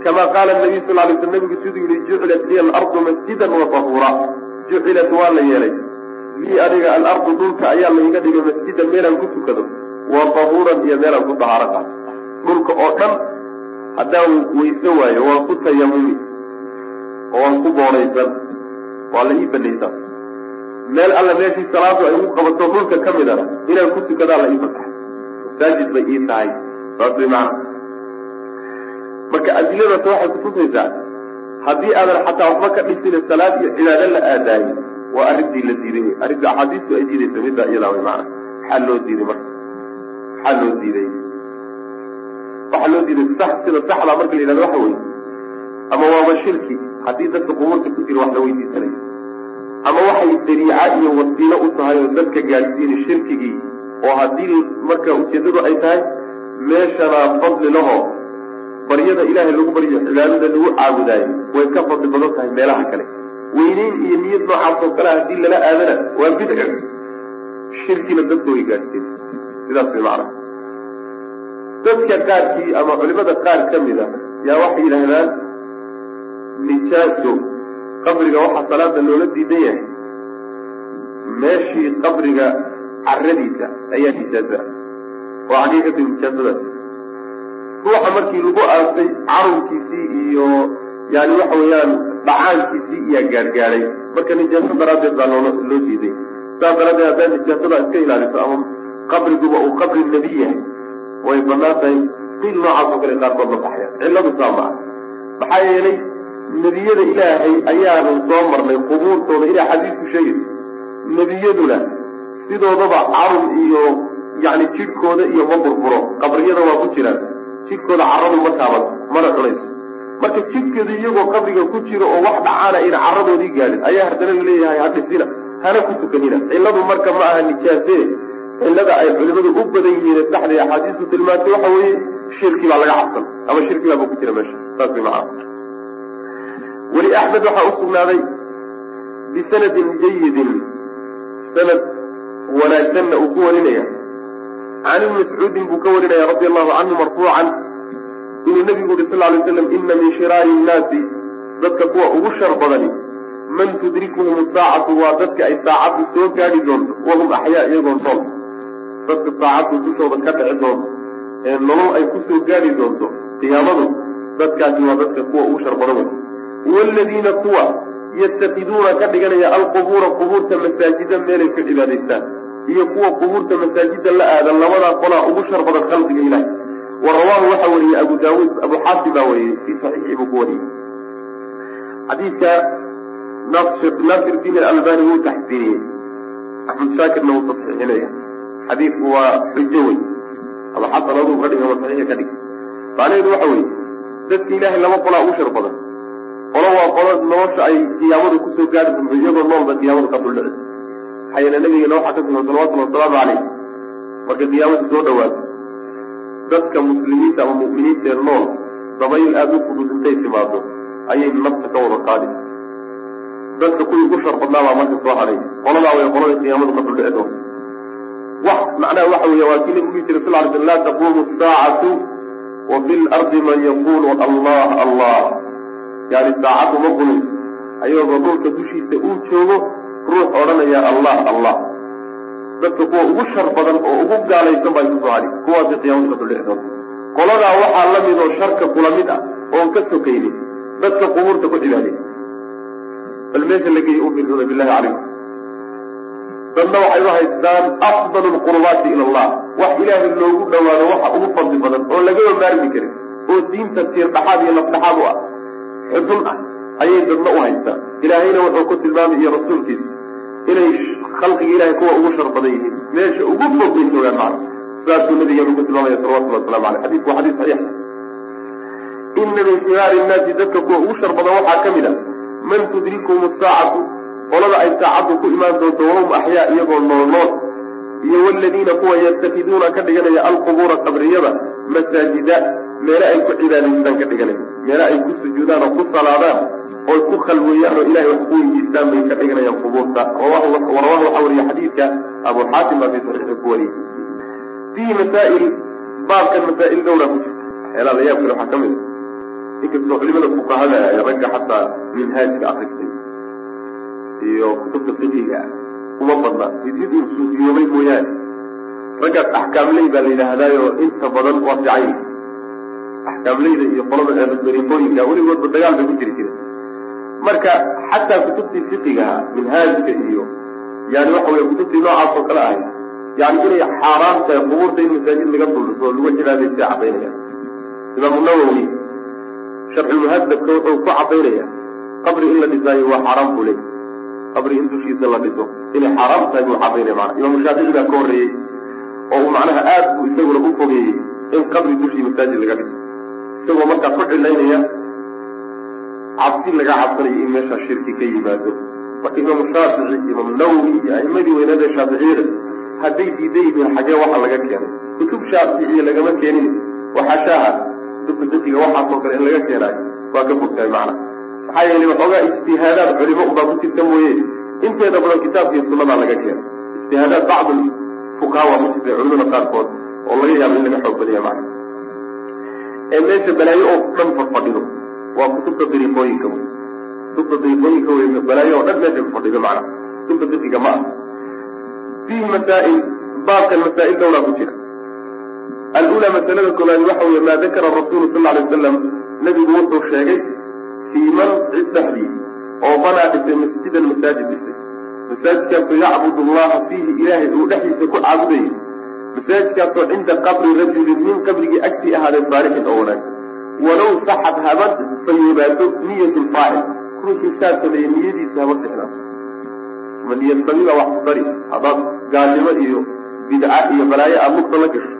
Kama qaala nabiy sal lay sl nabigu siduu yihi jucilat liya alardu masjidan wa jucilat waa la yeelay. Lii aniga alardu dhulka ayaa laiga dhigay masjidan meelaan ku tukado wa tahuuran iyo meelaan ku dahaaro qaato dhulka oo dhan haddaan weyse waayo waan ku tayamumi. Oo waan ku boonaysan. Waa la ii banaysaa meel alla meeshii salaadu ay ugu qabato dhulka ka midana inaan ku tukadaa la ii fasaxay masaajid bay ii tahay. Saas way macana marka adiladaas waxay kutusaysaa haddii aadan xataa waxba ka dhisina salaad iyo cibaado la aadaayo waa arrintii la diiday. Arrinta axaadiistu ay diidaysa middaa iyadaa way macana maxaa loo diiday marka maxaa loo diiday. Waxaa loo diiday sax sida saxda marka la yidhahdo waxa weye ama waaba shirki haddii dadka qubuurta ku jira wax la weydiisanayo. Ama waxay dariica iyo wasiilo u tahay oo dadka gaadhsiini shirkigii oo haddii marka ujeedadu ay tahay meeshana fadli laho baryada ilaahay lagu baryo cibaadada lagu caabudaayo way ka fadli badan tahay meelaha kale. Weyneyn iyo niyad noocaas oo kale haddii lala aadana waa bidca. Shirkina dadka way gaadhsiin sidaas way macnaha. Dadka qaarkii ama culimada qaar ka mid a yaa waxay yidhaahdaan nijaaso qabriga waxaa salaada loola diidan yahay. Meeshii qabriga caradiisa ayaa nijaaso ah. Oo timi nijaasadaas ruuxa markii lagu aasay carunkiisii iyo yani waxa weeyaan dhacaankiisii iyaa gaadhgaadhay marka nijaaso daraaddeed baa loo loo diiday. Saas daraaddeed haddaad nijaasada iska ilaaliso ama qabriguba uu qabri nebi yahay. Way bannaan tahay qiil noocaas oo kale qaarkood la baxaya. Cilladu saa ma ah maxaa yeelay nebiyada ilaahay ayaanu soo marnay qubuurtooda ilaa xadiisku sheegaysa nebiyaduna sidoodaba carun iyo yani jidhkooda iyo ma burburo qabriyada waa ku jiraan. Jidhkooda caradu ma taaban mana cunayso marka jidhkeedu iyagoo qabriga ku jiro oo wax dhacaana ayna caradoodii gaadhin ayaa haddana la leeyahay hadhisina hana ku tukanina. Cilladu marka ma aha nijaase cillada ay culimadu u badan yihiin saxday axaadiistu tilmaantay waxa weeye shirki baa laga cabsan ama shirki baaba ku jira meesha saas way macana weli axmed waxaa u sugnaaday bisanadin jayidin sanad wanaagsanna uu ku warinaya. Can ibni mascuudin buu ka warinaya radi allahu canhu marfuucan inuu nabigu uri sal lay slam ina min shiraari nnaasi dadka kuwa ugu shar badani man tudrikuhum saacatu waa dadka ay saacaddu soo gaadhi doonto wahum axyaa iyagoo nool dadka saacaddu dushooda ka dhici doonto ee nolol ay ku soo gaadhi doonto qiyaamadu dadkaasi waa dadka kuwa ugu shar badan wey waaladiina kuwa yattakiduuna ka dhiganaya alqubuura qubuurta masaajida meelay ka cibaadaystaan iyo kuwa qubuurta masaajida la aadan labadaa qolaa ugu shar badan khalqiga ilaah wa rawaahu waxaa wariyey abu daawuud abu xaasim baa wariyey fii saxiixi buu ku wariyey. Xadiidka naasir diin alalbani wuu taxsiiniyey axmed shaakirna wuu tasxiixinaya xadiidku waa xujo wey ama xasan aduu ka dhig ama saxiixa ka dhig macnaheedu waxa weeye dadka ilaahay laba qolaa ugu shar badan. Qolo waa qolo nolosha ay qiyaamadu ku soo gaari doonto iyagoo noolba qiyaamadu ka duldhici yeele nabigeena waxaa ka sugan salawatullhi wasalaamu caleyh marka qiyaamadu soo dhawaato dadka muslimiinta ama mu'miniinta ee nool dabayl aada u fudud intay timaado ayay nafta ka wada qaadi dadka kuwii ugu shar badnaa baa marka soo hadhay qoladaa way qolada qiyaamadu ka duldhici macnaha waxa weya waa kii nabigu jira sal ly sl laa taqumu saacatu wa fi lardi man yaqulu allah allah yani saacaddu ma qulayso ayagoo dhulka dushiisa uu joogo ruux odhanaya allah allah dadka kuwa ugu shar badan oo ugu gaalaysan baa isu soo hadhi kuwaasi qiyaamadu ka duldhici doonta qoladaa waxaa la mid oo sharka kula mid ah oon ka sokaynin dadka qubuurta ku cibaadaya bal meesha la geeyay u fiirsada calaykum dadna waxay u haystaan afdalu lqurbaati ila allah. Wax ilaahay loogu dhawaado waxa ugu fadli badan oo lagaba maarmi karin oo diinta tiir dhaxaad iyo lafdhaxaad u ah. Xudun ah ayay dadna u haystaan. Ilaahayna wuxuu ku tilmaamay iyo rasuulkiisa inay khalqiga ilahay kuwa ugu shar badan yihiin meesha ugu fog bay joogaan macna saasuu nabigeenu ku tilmaamaya salawatulli waslamu aleyh xadiidku waa xadiis saxiix. Ina min sigaari nnaasi dadka kuwa ugu shar badan waxaa ka mid a man tudrikuhum saacatu qolada ay saacaddu ku imaan doonto wahum axyaa iyagoo nool nool iyo waladiina kuwa yattakiduuna ka dhiganaya alqubuura qabriyada masaajida meele ay ku cibaadaystaan ka dhiganaya. Meele ay ku sujuudaan oo ku salaadaan oy ku khalweeyaan oo ilahay wax ku weydiistaan bay ka dhiganayaan qubuurta. Rawahu waxaa wariya xadiidka abu xaatim baa fi saxiixi ku wariyey fiihi masaa'il baabkan masaa'il dhowra ku jirta. Waxyaalaha la waxaa ka mid a inkastoo culimada fuqahada ee ragga xataa minhaajka akristay iyo kutubta fiqiga uma badna mid uu suufiyoobay mooyaane. Raggaas axkaamley baa la yidhaahdaayo inta badan waa fiican yihi axkaamleyda iyo qolada dariiqooyinka weligoodba dagaal bay ku jiri jireen. Marka xataa kutubtii fiqigaha minhaajka iyo yani waxa wey kutubtii noocaas oo kale ahay yani inay xaaraan tahay qubuurta in masaajid laga oo lagu cibaadaystay cadaynaya imaamu nawowi sharxulmuhadabka wuxuu ku cadaynaya qabri in la dhisaayo waa xaaraan buu leey qabri in dushiisa la dhiso. Inay xaaraam tahay buu cadaynaya mana imaamu shaafici baa ka horreeyey oo uu macnaha aad buu isaguna u fogeeyey in qabri dushii masaajid laga dhiso. Isagoo markaa ku cilaynaya cabsi laga cabsanayo in meeshaa shirki ka yimaado. Marka imaamu shaafici imaamu nawowi iyo a'imadii weynaada shaaficiyada hadday diidan yihiin xagee waxa laga keenay. Kutub shaaficiya lagama keenin. Waxaa shaaha kutubta fiqiga waxaasoo kale in laga keenaayo waa ka fogtahay macna maxaa yeelay waxoogaa ijtihaadaad culimo ubaa ku jirta mooye. Inteeda badan kitaabka iyo sunnadaa laga keenay ijtihaadaad bacd fuqaha waa ku jirta culimada qaarkood oo laga yaabo in laga xoog badaya macna. Ee meesha balaayo oo dhan farfadhido waa kutubta dariiqooyinka wey kutubta dariiqooyinka wey balaayo oo dhan meesha fadhido macna. Kutubta fiqiga ma ah fiihi masaa'il baabkan masaa'il dhowraa ku jira. Alulaa masalada koobaad waxa weye maa dakara rasuulu sal ly wasalam nebigu wuxuu sheegay fii man cid oo banaa dhisay masjidan masaajid dhisay masaajidkaasoo yacbud allaha fiihi ilaahay uu dhexdiisa ku caabudayay masaajidkaasoo cinda qabri rajulin min qabrigii agtii ahaaday saalixin oo wanaagsan walow saxad haba fayobaato niyat lfaacil ruuxii saa sameeye niyadiisa haba ficnaato ma niyad samida wax ku dari haddaad gaalnimo iyo bidca iyo balaayo aada lugta la gasho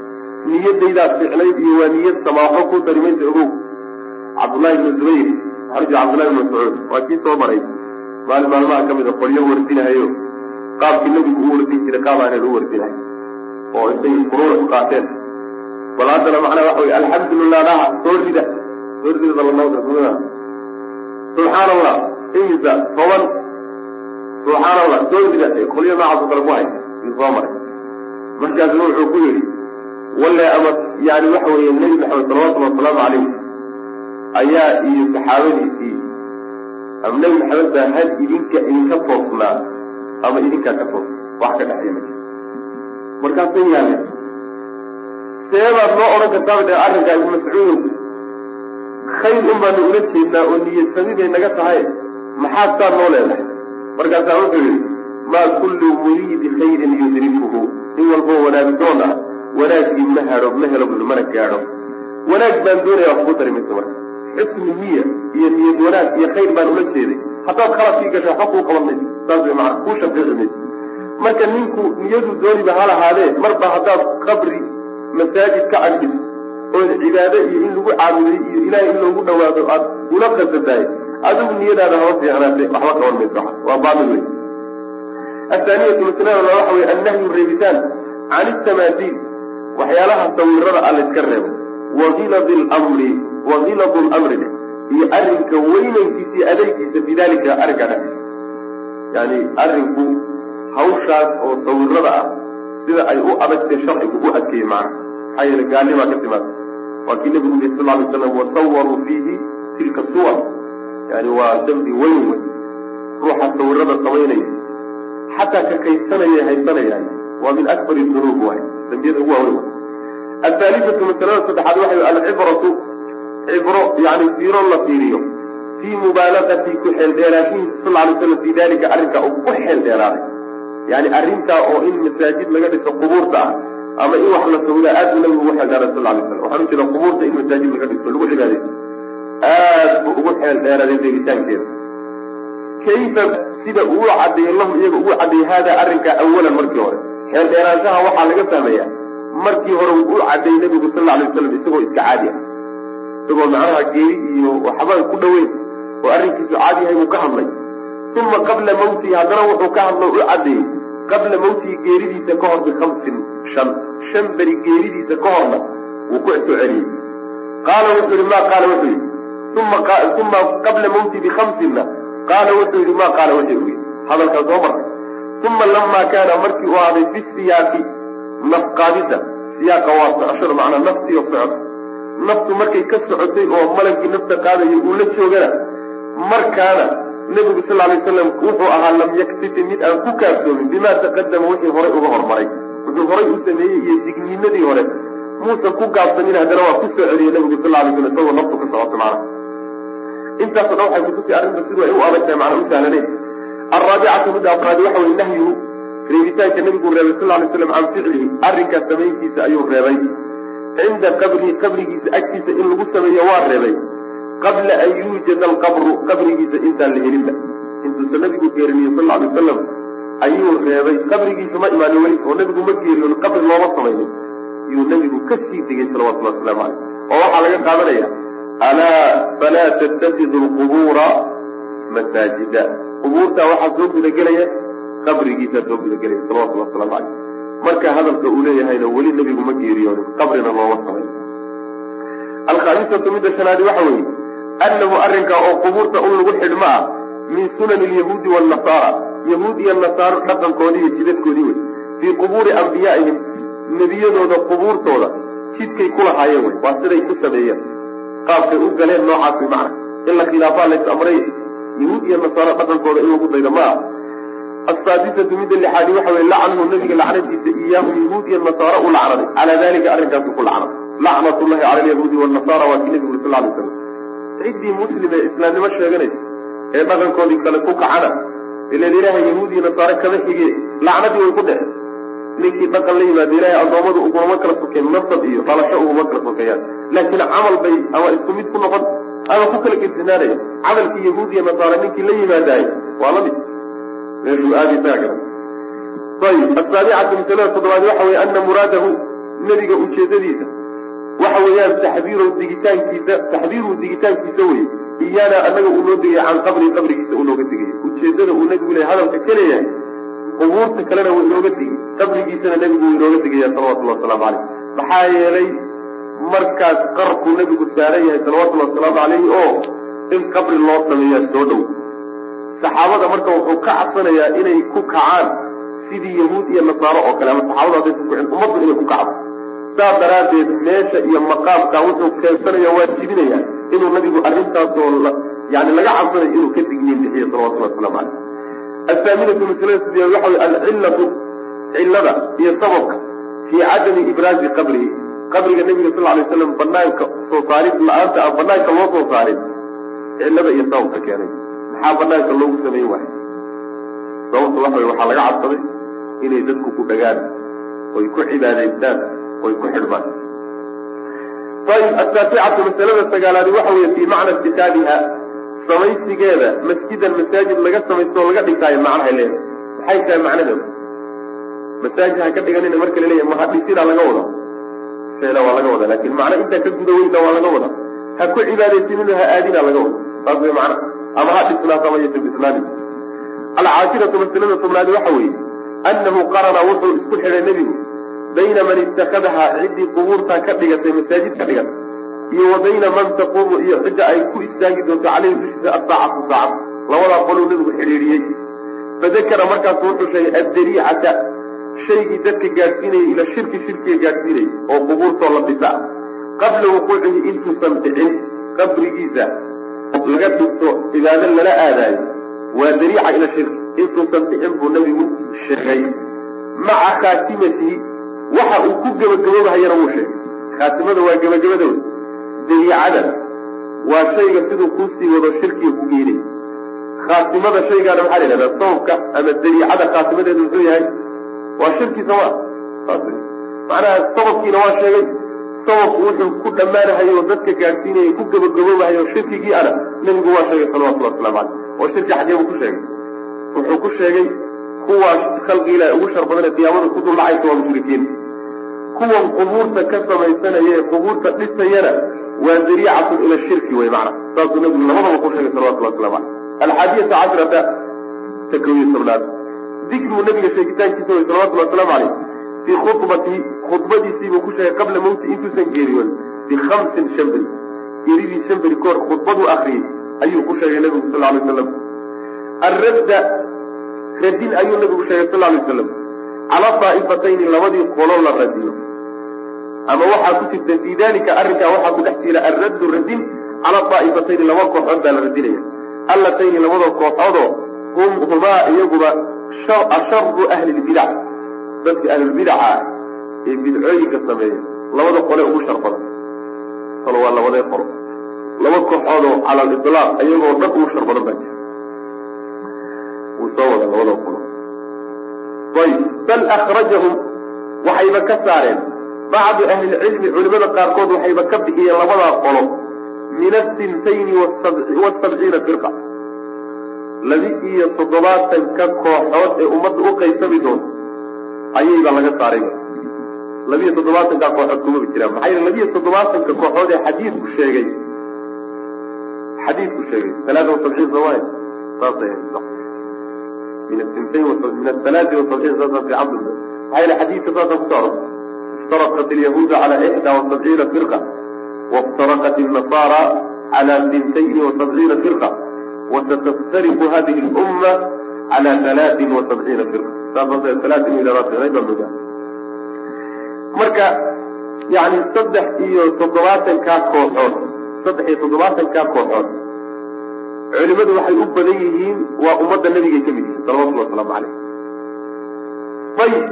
niyadaydaad ficnayd iyo waa niyad sama waxba ku dari maysa ogow cabdullahi ibnu zubayr waxaa jira cabdullahi ibnu mascuud waa kii soo maray. Maalin maalmaha ka mid a qolyo wardinahayo qaabkii nabigu u wardin jiray qaab aanan u wardinahay. Oo intay furuura ku qaateen. Bal haddana macnaa waxa wey alxamdulilah dhaha soo rida. Soo rida dalanawda subxaan allah imisa toban. Subxaan allah soo rida qolyo noocaas oo kale ku hay yuu soo maray. Markaasu wuxuu ku yidhi walle ama yani waxa weeye nebi maxamed salawatullhi wasalaamu calayh ayaa iyo saxaabadiisii. Ama nebi maxamed baa hal idinka idinka toosnaa ama idinkaa ka toosna wax ka dhexeeya ma jiro markaasay yaaleen seebaad noo odhan kartaa dhe arrinkaa ibnu mascuudow khayr un baanu ula jeednaa oo niyad bay naga tahay maxaad saa noo leedahay? Markaasaa wuxuu yihi maa kullu muriidi khayrin yudrikuhu. In walboo wanaagdoon ah wanaaggii ma hado ma helo mana gaadho. Wanaag baan doonaya wax ku dari mayso marka xusni niya iyo niyad wanaag iyo khayr baan ula jeeday. Haddaad khaladkii gasho waxba kuu qaban mayso saas way maana kuu shafiici mayso marka ninku niyadu dooniba ha lahaadee marba haddaad qabri masaajid ka agdhiso ood cibaado iyo in lagu caabuday iyo ilahay in loogu dhawaado aad ula qasadahay adigu niyadaada haba fiicnaatay waxba qaban mayso waa baatil wey athaaniyatu masalada waxa wey annahyu reebitaan can itamaadiil waxyaalaha sawirada a layska reebo. Wahiladi lmri wahiladu lmri iyo arrinka weynankiisa iyo adeegiisa bidalika arrinkaa dhexdiisa yani arrinku hawshaas oo sawirada ah sida ay u adagtay sharcigu u adkeeyey macna maxaa yeele gaalnimaa ka timaada waa kii nabigu yiri sal lay slam wasawaruu fiihi tilka suwar. Yani waa dambi weyn wey ruuxa sawirada samaynaya xataa ka kaydsanaya haysanaya waa min akbari dunuub waay. Dambiyada ugu waaweyn. Athaalithatu masalada saddexaad waxay alcibratu cibro yani fiiro la fiiriyo. Fii mubaalagati ku xeeldheeraashihiisa sal lay slam fi dalika arrinkaa uu ku xeeldheeraaday. Yani arrintaa oo in masaajid laga dhiso qubuurta ah ama in wax la sawdaa aad buu nabigu ugu xeeldheeray sal lay slam waxaan ujeeda qubuurta in masaajid laga dhiso lagu cibaadaysto. Aad buu ugu xeeldheeraday deegitaankeeda. Kayfa sida uu cadeeyey lahum iyaga ugu cadeeyey hada arrinkaa awalan markii hore? Xeeldheeraanshaha waxaa laga fahmaya markii hore uu u cadeeyey nabigu sal la alay waslam isagoo iska caadi ah isagoo macnaha geeri iyo waxbaan ku dhaweyn oo arrinkiisu caadi yahay buu ka hadlay. Uma qabla mawtihi haddana wuxuu ka hadlo u cadeeyey. Qabla mawtihi geeridiisa ka hor bikamsin shan. Shan beri geeridiisa ka horna wuu ku soo celiyey qaala wuxuu yihi ma qaala? Wuxuu yihi uma qabla mawtihi bikamsinna qaala wuxuu yihi ma qaala? Wuxuu yihi hadalkaa soo maray uma lamaa kaana markii uu ahaaday fi siyaaqi nafqaadida siyaaqa waa socoshada macnaa naftiyo socoto naftu markay ka socotay oo malagii nafta qaadayo uu la joogana markaana nebigu sal lay slam wuxuu ahaa lam yaktifi mid aan ku kaaftoomin bimaa taqadama wixii horay uga hormaray. Wuxuu horay u sameeyey iyo digniinadii hore. Muusan ku gaabsanin haddana waa ku soo celiyey nabigu sal lay slam isagoo naftu ka socoto macnaha intaaso dhan waxay kutusi arrinta siduu ay u adag tahay macnaa u sahlanayn. Alraabicatu midda afraadi waxa weye nahyuhu reebitaanka nabigu reebay sal lay slam can ficlihi arrinkaas samayntiisa ayuu reebay cinda qabrihi qabrigiisa agtiisa in lagu sameeyo waa reebay. Qabla an yuujada alqabru qabrigiisa intaan la helinba intuusa nabigu geeriniyo sal alay wasalam ayuu reebay. Qabrigiisa ma imaanin weli oo nabigu ma geeriyoon qabri looma samaynin yuu nabigu ka sii degay salawatullah waslamu caleyh oo waxaa laga qaadanaya. Alaa falaa tattakidu lqubuura masaajida. Qubuurtaa waxaa soo gudagelaya qabrigiisaa soo gudagelaya salawatullah waslamu caleyh marka hadalka uu leeyahayna weli nabigu ma geeriyoonin qabrina looma samayn alkhaamisatu midda shanaadi waxa weeye annahu arrinkaa oo qubuurta un lagu xidhmo ah min sunani alyahuudi waalnasaara yahuud iyo nasaaro dhaqankoodii iyo jidadkoodii wey fii qubuuri ambiyaaihim nebiyadooda qubuurtooda jidkay ku lahaayeen wey waa siday ku sameeyeen. Qaabkay u galeen noocaas macna in la khilaafaa lays yahuud iyo nasaaro dhaqankooda in lagu daydo ma ah asaadisatu midda lixaadi waxa weye lacnuhu nabiga lacnadiisa iyaahum yahuud iyo nasaara u lacnaday calaa dalika arrinkaasu ku lacnaday lacnatullahi cala alyahuudi waalnasaara waa kii nabigu sal lay slam ciddii muslim ee islaamnimo sheeganaysa ee dhaqankoodii kale ku kacana ilan ilaahay yahuud iyo nasaare kama xige lacnadii way ku dhece ninkii dhaqan la yimaada ilahay addoommadu uguma kala sokeen nasab iyo dhalasho uguma kala sokeeyaan laakiin camal bay ama isku mid ku noqon ama ku kala gedisnaanaya camalkii yahuud iyo nasaare ninkii la yimaadaay waa la mid meeshuu aada isaga garan ayib asaabicatu masalada toddobaad waxa weye ana muraadahu nebiga ujeedadiisa waxa weeyaan taxdiiru digitaankiisa taxdiiruhu digitaankiisa wey iyaana anaga uu noo digaya can qabri qabrigiisa uu nooga digaya ujeedada uu nebigu le hadalka ka leeyahay qubuurta kalena wuu inooga digay qabrigiisana nebigu wuu inooga digaya salawatullahi wasalaamu caleyh maxaa yeelay markaas qarkuu nebigu saaran yahay salawatullahi wasalaamu caleyhi oo in qabri loo sameeyaa soo dhow saxaabada marka wuxuu ka cabsanayaa inay ku kacaan sidii yahuud iyo nasaaro oo kale ama saxaabada hadday ku kicin ummaddu inay ku kacdo. Saas daraaddeed meesha iyo maqaamka wuxuu keensanaya waa jibinaya inuu nabigu arrintaasoo yani laga cabsanayo inuu ka digniin bixiyo salawatullahi waslamu caleyh athaaminatu masalada sideed waxa wey alcillatu cillada iyo sababka fii cadami ibraazi qabrihi. Qabriga nebiga sal lay slam banaanka soo saarid la'aanta aan banaanka loo soo saarin cillada iyo sababka keenay maxaa banaanka loogu sameyn waayo sababta waxa waxaa laga cabsaday inay dadku ku dhagaan oy ku cibaadaystaan oy ku xidhmaan. Ayib ataasicatu masalada sagaalaadi waxa weeye fii macna itikaadiha samaysigeeda masjidan masaajid laga samaysto laga dhigtaayo macnahay leedahay. Maxay tahay macnadeedu? Masaajid ha ka dhiganina marka laleeyahy ma hadhisina laga wada? Seena waa laga wada laakiin macna intaa ka guda weyna waa laga wada. Ha ku cibaadaysinina ha aadina laga wada. Saas way macna ama ha dhisnaata ama yasa dhisnaani alcaashiratu masalada tobnaadi waxa weeye annahu qarana wuxuu isku xidhay nebigu bayna man itakadahaa ciddii qubuurtaa ka dhigatay masaajid ka dhigatay iyo wa bayna man taquumu iyo cidda ay ku istaagi doonto caleyhi dushiisa asaacatu saacad labadaa qoluu nebigu xidhiidhiyey fadakara markaasu wuxuu sheegay addariicata shaygii dadka gaadhsiinayay ila shirki shirkiga gaadhsiinayay oo qubuurtoo la dhisa qabla wuquucihi intuusan dhicin qabrigiisa laga dhigto cibaado lala aadaayo waa dariica ila shirki. Intuusan dhicin buu nebigu sheegay. Maca khaatimatihi waxa uu ku gebagaboobahayana wuu sheegay. Khaatimada waa gebagabada wey dariicada waa shayga siduu kuusii wado shirkiga ku geynay khaatimada shaygaana maxaa la yidhahdaa sababka ama dariicada khaatimadeedu muxuu yahay waa shirki sooma saas wey macnaha sababkiina waa sheegay sababku wuxuu ku dhammaanahayo oo dadka gaadhsiinayay ku gebagaboobahayo shirkigii ana nebigu waa sheegay salawatullahi waslamu caleyh oo shirki xaggee buu ku sheegay. Wuxuu ku sheegay kuwaa khalqi ilahi ugu shar badane qiyaamada ku dul dhacaysa waa mushrikiin kuwan qubuurta ka samaysanaya ee qubuurta dhisayana waa dariicatun ila shirki wey macna. Saasuu nebigu labadaba ku sheegay salawatullahi waslamu caleyh alxaadiyata cashrata ta tobnaad dikrigu nabiga sheegitaankiisa wey salawatullahi waslamu caleyh fii khudbatihi khudbadiisiibuu ku sheegay qabla mawti intuusan geeriyoon bihamsin shan beri geeridii shan beri kahor khudbaduu akriyey ayuu ku sheegay nebigu sal lay slam alradda radin ayuu nabigu sheegay sal lay slam cala daa'ifatayni labadii qolo la radiyo ama waxaa ku jirta fii dalika arrinkaa waxaa ku dhex jira alraddu radin cala daa'ifatayni laba kooxood baa la radinaya allatayni labadoo kooxoodoo hum humaa iyaguba asharu ahli lbidac dadka ahlulbidaca ah ee bidcooyinka sameeya labada qole ugu shar badan. Waa labadee qolo laba kooxoodoo cala alilaaq iyagoo dhan ugu shar badan baa jira. Wuu soo wada labada qolo ayb bal akrajahum waxayba ka saareen. Bacdu ahlilcilmi culimada qaarkood waxayba ka bixiyeen labadaa qolo. Min asintayni wasabciina firqa. Labi iyo toddobaatanka kooxood ee ummadda u qaysami doonto ayayba laga saaray labiiyo toddobaatankaa kooxood kumaba jiraan maxaa yele labiiyo toddobaatanka kooxood ee xadiidku sheegay xadiidku sheegay alaaa wasabciin soomaalia saas min asintayn min athalaati wasabciin saasa fi cabd maxaa yele xadiidka saasa kuso arortay iftaraqat alyahuudu cala ixdaa wasabciina firqa waftaraqat الnasaara cala sintayni wasabciina firqa wasataftariqu hadihi اlumma cala halaatin wasabciina firqa saasaalaatin baa moodaa marka yani saddex iyo toddobaatankaa kooxood saddex iyo toddobaatankaa kooxood culimadu waxay u badan yihiin waa ummadda nabigay ka mid yihiin salawatullhi wasalaamu caleyh ayib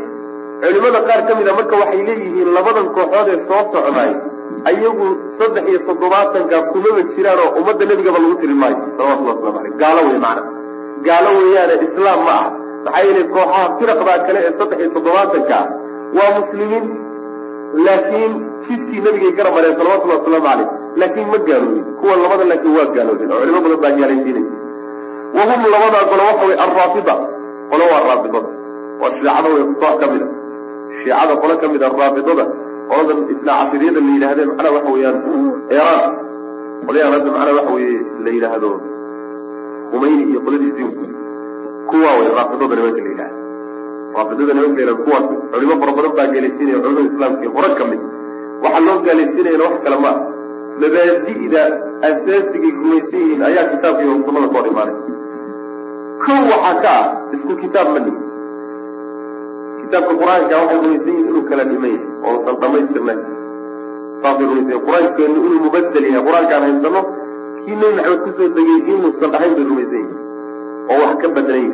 culimada qaar ka mid a marka waxay leeyihiin labadan kooxood ee soo socday ayagu saddex iyo toddobaatanka kumaba jiraan oo ummadda nebigaba lagu tiri maayo salawatullah waslamu aleyh gaalo wey macana gaalo weeyaane islaam ma aha maxaa yeelay kooxaha firaqdaa kale ee saddex iyo toddobaatanka waa muslimiin laakiin jidkii nabigay gara mareen salawatullahi wasalaamu caleyh laakiin ma gaaloobin kuwa labada laakiin waa gaaloobin oo culimo badan baa gaalaysiinay wahum labadaa golo waxa wey alraafida qolo waa raafidada waa shiicada wey koox ka a shiicada qolo ka a raafidada qoladan casiriyada la yidhahde macnaha waxa weeyaan iran qolyahan hadda macnaha waxa weye la yidhaahdo humayni iyo qoladiisii kuwa wey raafidada nimanka la yidhahda raafidada nimanka la yidhahda kuwaas culimo fara badan baa gaalaysiinaya culimada islaamka hore ka mid waxaa loo gaalaysiinayana wax kale ma mabaadi'da asaasigay rumaysan yihiin ayaa kitaabka iyo sunnada ka hor imaanay kow waxaa ka ah isku kitaab ma nihin kitaabka qur'aanka waxay rumaysan yihiin inuu kala dhiman yahay oosan dhamaystirnayn saasay rumaysan yahin qur'aankeenu inuu mubadel yahay. Qur'aankaan haysano kii nebi maxamed ku soo degay inuusan dhahayn bay rumaysan yihiin oo wax ka yihiin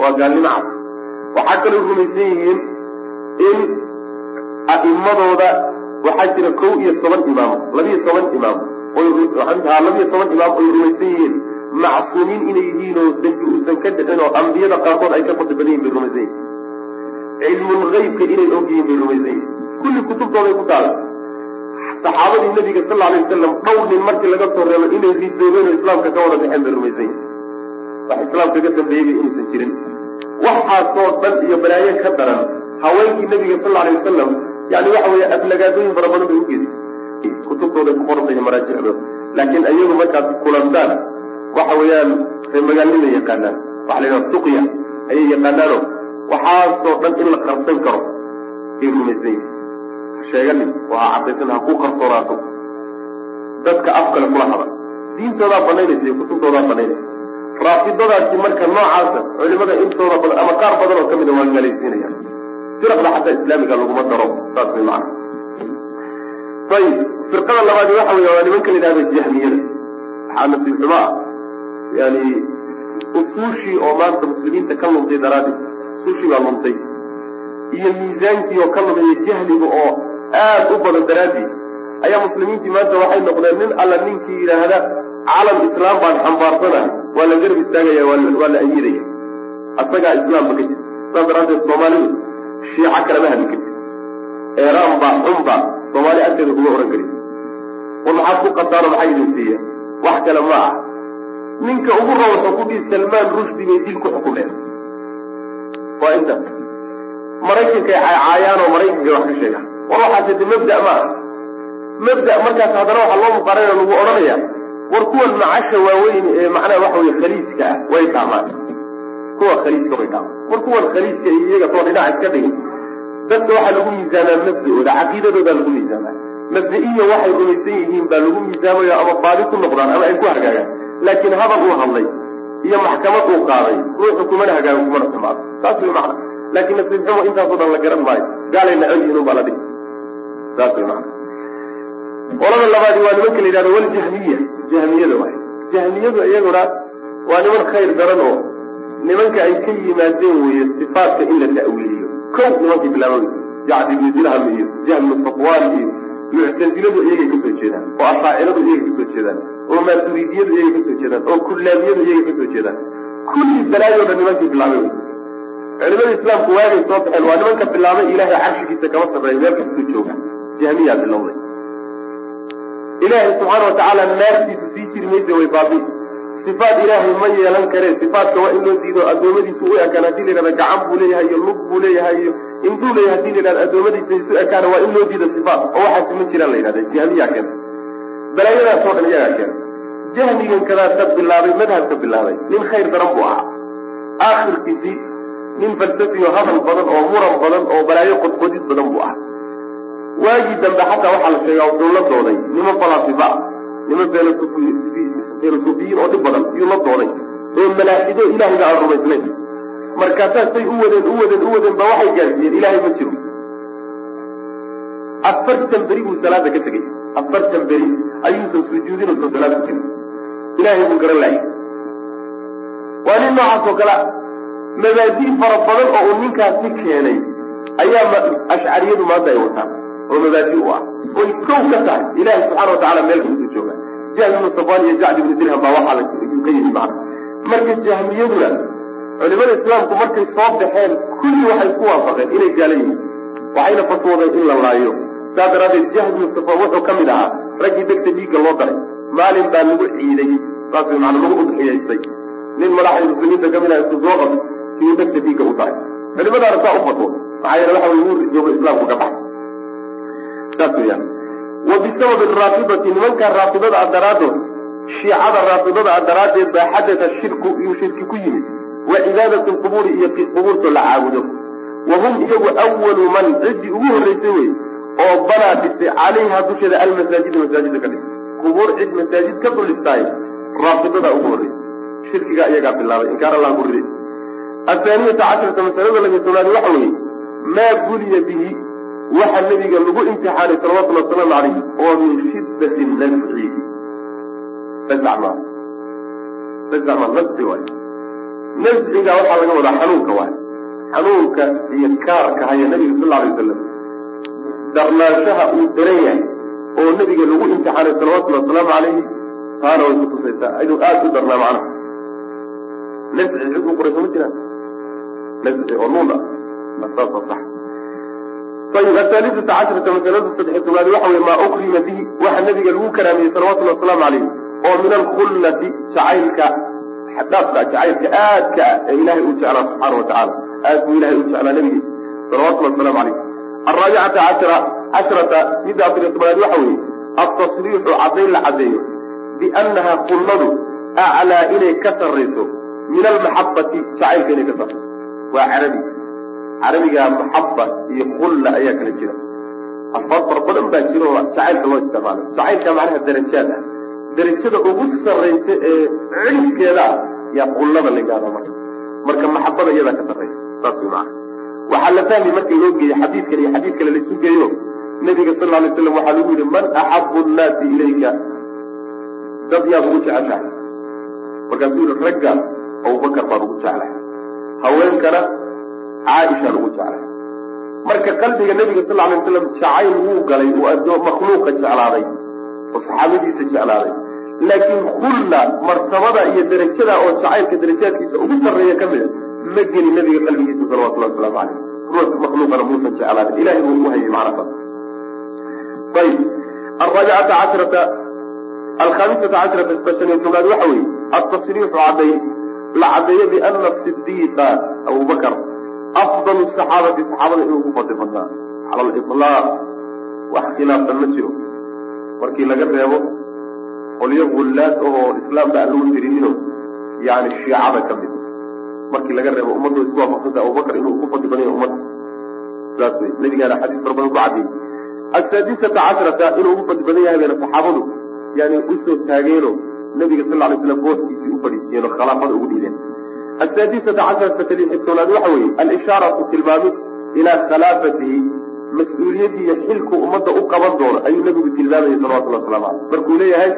waa gaalnimo cad waxaa kaloo rumaysan yihiin in a'imadooda waxaa jira kow iyo toban imaam labiyo toban imaam ha labiyo toban imaam oy rumaysan yihiin. Macsuumiin inay yihiin oo dembi uusan ka dhicin oo ambiyada qaarkood ay ka fadli badan yihiin bay rumaysan yihiin cilmul haybka inay og yihiin bay rumaysan yihiin kulli kutubtooday ku taala saxaabadii nabiga sal alay wasalam dhowr nin markii laga soo reebo inay ridoobeen oo islaamka ka wada baxeen bay rumaysan yihiin wax islaamka ka dambeeyey inuusan jirin. Waxaasoo dhan iyo balaayo ka daran haweenkii nabiga sal alay wasalam yani waxa weeye aflagaadooyin fara badan bay ugeysay kutubtooday ku qorantahay maraajicdooda laakiin ayagu markaad kulantaan waxa weeyaan ree magaalnima yaqaanaan. Waxa la yidhaha suqya ayay yaqaanaano waxaasoo dhan in la qarsan karo. Ay rumaysan yihiin sheeganin oo ha cadaysan ha ku qarsoonaato dadka af kale kula hada diintoodaa banaynaysa iyo kutubtoodaa banaynaysa raafidadaasi marka noocaasa culimada intooda badan ama qaar badan oo ka mid a waa gaalaysiinayaan firaqda xataa islaamiga laguma daro saas way macana ayib firqada labaadi waxa wey waa nimanka la yidhahda jahmiyada waxaa nasiib xumo ah. Yani usuushii oo maanta muslimiinta ka luntay daraaddeed usuushii baa luntay. Iyo miisaankii oo ka lumaya jahliga oo aad u badan daraaddeed. Ayaa muslimiintii maanta waxay noqdeen nin alla ninkii yidhaahda calam islaam baan xambaarsanahay waa la garab istaagaya waa la ayidaya asagaa islaamba ka jira saas daraaddeed soomaalidu shiico kalama hadli karti eeraan baa xunba soomaali agteeda kuma ohan karin. War maxaad ku qasaano maxaa idin siiya? Wax kale ma ah ninka ugu rawa xukudhii salmaan rushdi bay dil ku xukumeen. Waa intaas maraykankay caayaanoo maraykankay wax ka sheegaan. War waxaase de mabda ma ah mabda markaas haddana waxaa loo muqaarana lagu odhanaya war kuwan macasha waaweyn ee macnaha waxa weye khaliijka ah way dhaamaan kuwa khaliijka way dhaamaan war kuwan khaliijka iyo iyaga soo dhinac iska dhigin dadka waxaa lagu miisaamaa mabda-ooda caqiidadoodaa lagu miisaamaa. Mabda-iyo waxay rumaysan yihiin baa lagu miisaamayo ama baadi ku noqdaan ama ay ku hagaagaan laakiin hadal uu hadlay iyo maxkamad uu qaaday ruuxu kumana hagaago kumana xumaado. Saas way macna. Laakiin nasiib xumo intaasoo dhan la garan maayo. Gaalay nacon yihiin unbaa la dhihi. Saas way macna qolada labaadi waa nimanka la yidhahdo waljahmiya jahmiyada waay jahmiyadu iyaguna waa niman khayr daran oo nimanka ay ka yimaadeen weeye sifaatka in la ta'wiiliyo. Kow nimankii bilaabay jacdi ibnu dirham iyo jahm ibnu safwaan iyo muctasiladu iyagay ka soo jeedaan oo ashaaciradu iyagay ka soo jeedaan oo maaturidiyadu iyagay ka soo jeedaan oo kullaabiyadu iyagay ka soo jeedaan. Kulli balaayo dhan nimankii bilaabay culimada islaamku waagay soo baxeen waa nimanka bilaabay ilaahay carshigiisa kama sarreeya meel kastuu jooga. Jahmiyaa bilowday ilaahay subxaana watacaala naartiisu sii jiri maysa way baabi sifaat ilaahay ma yeelan karee sifaatka waa in loo diido addoommadiisu u ekaan haddii la yidhahda gacan buu leeyahay iyo lug buu leeyahay iyo induu leeyahay haddii la yidhahda addoommadiisa isu ekaana waa in loo diido sifaat oo waxaasi ma jiraan la yidhahda jahmiyaa keena balaayadaasoo dhan iyagaa keena jahmigan kadaasa bilaabay madhabka bilaabay nin khayr daran buu ahaa. Aakhirkiisii nin falsafiyo hadal badan oo muran badan oo balaayo qodqodid badan buu ahaa waagii dambe xataa waxaa la sheegaa wuxuu la dooday. Niman falasifa niman felosofiyiin oo dhib badan iyuu la dooday. Oo malaaxido ilahayba aan rumaysnayn markaasaa say u wadeen u wadeen u wadeen ba waxay gaarsiiyeen ilaahay ma jiro. Afartan beri buu salaada ka tegey. Afartan beri ayuusan sujuudin usan salaada ku tegin ilahay buu garan lahay waa nin noocaas oo kale mabaadi' fara badan oo uu ninkaasi keenay ayaa ashcariyadu maanta ay wataan oo mabaadi u ah oy kow ka tahay ilahay subxana watacala meel kasuu jooga jahm ibnu iyo jacd ibnu dirham baa waxaa layuu ka yimi macna marka jahmiyaduna culimada islaamku markay soo baxeen kulli waxay ku waafaqeen inay gaala yihiin. Waxayna fatwoodeen in la laayo. Saas daraaddeed jahm ibnu wuxuu ka mid ahaa raggii degta dhiigga loo daray maalin baa lagu ciiday saas way maana lagu udxiyaystay. Nin madaxda muslimiinta ka mid ah isku soo degta dhiigga u daray. Culimadaana saa u fatwooda maxaa yeele waxa way wuu joogo islaamku ka baxay saas weyaan wa bisababi raafidati nimankaa raafidada a daraaddood shiicada raafidada a daraaddeed baa xadata shirku iyuu shirki ku yimid. Wa cibaadatu lqubuuri iyo qubuurtoo la caabudo. Wa hum iyagu awalu man ciddii ugu horreysay wey oo banaa dhisay calayha dusheeda almasaajida masaajida ka dhisay qubuur cid masaajid ka dulistaay raafidada ugu horreysay shirkigaa iyagaa bilaabay inkaar allah ku riday athaaniyata casharata masalada labiy tobnaadi waxa weeye maa buliya bihi waxa nebiga lagu imtixaanay salawatullhi wasalaamu calayh oo min shiddati nafci nasma nasma nasci waay. Nasciga waxaa laga wadaa xanuunka waay. Xanuunka iyo kaarka haya nabiga sal alay wasalam darnaanshaha uu daran yahay oo nebiga lagu imtixaanay salawatullhi wasalaamu calayhi taana way kutusaysaa inuu aada u darnaa macnaha. Nasci cid u qorayso ma jiraan? Nasci oo nuun ah. Saasa sax ayib ahaalisata casharata masalada saddex tobnaad waxa wey maa ukrima bihi waxa nabiga lagu karaamiyey salawatullhi wasalaamu calayh oo min alkhullati jacaylka xadaafka jacaylka aadka ah ee ilahay uu jeclaa subxaana wa tacala aad buu ilahay u jeclaa nabigiisa salawatullahi wasalaamu calayh alraabicata cashara casharata midda afariyo tobnaad waxa weeye altasriixu caddayn la caddeeyo biannaha khulladu aclaa inay ka sarrayso min almaxabati jacaylka inay ka sarrayso waa carabi carabiga maxaba iyo kulla ayaa kala jira. Alfaad badan baa jira oo jacaylka loo isticmaalo. Jacaylka macnaha darajaad ah darajada ugu sarraysa ee cilifkeeda ah yaa kullada la yidhahdaa marka. Marka maxabada iyadaa ka sarraysa saas way waxaa la fahmi marka loo geeyo xadiidkan iyo xadiid kale laisu geeyo. Nabiga sal alay slam waxaa lagu yihi man axabu nnaasi ilayka? Dad yaad ugu jeceshahay. Markaasuu yihi ragga abubakar baan ugu jeclahay. Haweenkana caaishaan ugu jeclay. Marka qalbiga nabiga sal alay waslam jacayl wuu galay uu adoo makhluuqa jeclaaday oo saxaabadiisa jeclaaday. Laakiin khulla martabada iyo darajada oo jacaylka darajaadkiisa ugu sarreeya ka mida ma geli nabiga qalbigiisa salawatullahi wasalaamu caleyh makhluuqana muusan jeclaanin. Ilahay buu u hayay macna saas ayib. Alraabicata casharata alkhamisata casharata shan iyo tobnaad waxa weeye altasriixu cadday la caddeeyo biana sidiiqa abubakar afdal saxaabati saxaabada inuu ku fadli badnaa cala aliطlaaq wax khilaafsan ma jiro markii laga reebo qolyo gullaad oo islaamka aan lagu tirinino yani shiicada ka mid markii laga reebo ummadda isku waafaqsanta abubakar inuu ku fadli ummadda saas wey nabigaana xadiis fara badan ku caddeeyey asaadisata casharata inuu ugu fadli badan yahay bayna saxaabadu yani u soo taageeno nabiga sal lay slam booskiisii u fadhiisiyeen khilaafada ugu dhiideen asaadisata casharata kalixitoonaad waxa weeye alishaaratu tilmaamid ilaa khilaafatihi mas'uuliyadii iyo xilku ummadda u qaban doono ayuu nabigu tilmaamayay salawatullah waslamu caleyh markuu leeyahay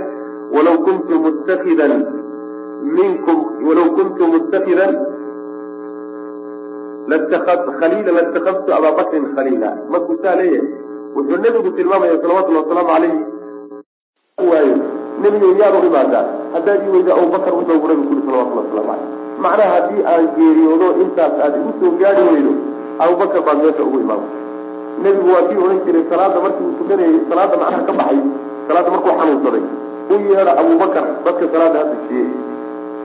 walaw kuntu muttakidan minkum walaw kuntu muttakidan khaliila latakadtu abaa bakrin khaliila markuu saa leeyahay wuxuu nebigu tilmaamaya salawatullahi wasalaamu calayhi waayo nebiga yaad u imaadaa haddaad ii weyda abubakar wuxuu nabigu kuri salawatullahi waslamu caleyh macnaha haddii aan geeriyoodo intaas aad igu soo gaari weydo abubakar baad meesha ugu imaama nebigu waa kii odhan jiray salaada markii uu tukanayay salaada macnaha ka baxay salaada markuu xanuunsaday u yeedha abubakar dadka salaada hadda siiyey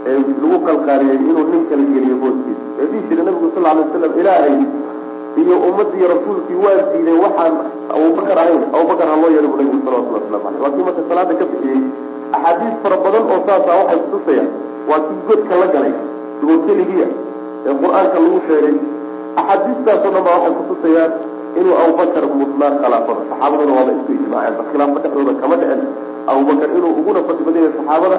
ee lagu qalqaariyey inuu nin kala geliyo booskiisa. Ee jiray nabigu sal alay wasalam ilaahay iyo ummadii rasuulkii waa diiday waxaan abubakar ahayn. Abubakar haloo yeedha bu nabigu salawatullah waslamu aleyh waa kii marka salaada ka bixiyey axaadiis fara badan oo saasa waxay kutusayaan waa kii godka la galay dugo keligiya ee qur'aanka lagu sheegay axaadiistaasoo dhan baa waxay kutusayaan inuu abubakar mudnaa khilaafada saxaabaduna waaba isku ijmaaceen khilaafo dhexdooda kama dhicin. Abubakar inuu uguna fadli badanya saxaabada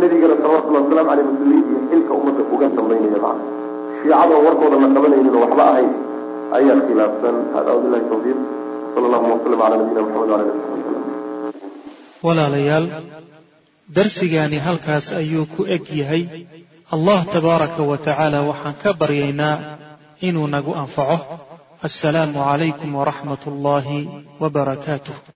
nebigana salawatullahi wasalamu aleyh mas'uuliyiin iyo xilka ummadda uga dambaynaya macna shiicadoo warkooda la qabanaynin oo waxba ahayn ayaa khilaafsan. Hada wabilahi tawfiiq. Sala allahuma wasalam cala nabiyina maxamed wala ali sabi wasalam walaalayaal darsigaani halkaas ayuu ku eg yahay allah tabaaraka wa tacaala waxaan ka baryaynaa inuu nagu anfaco. Assalaamu calaykum waraxmat ullaahi wa barakaatuh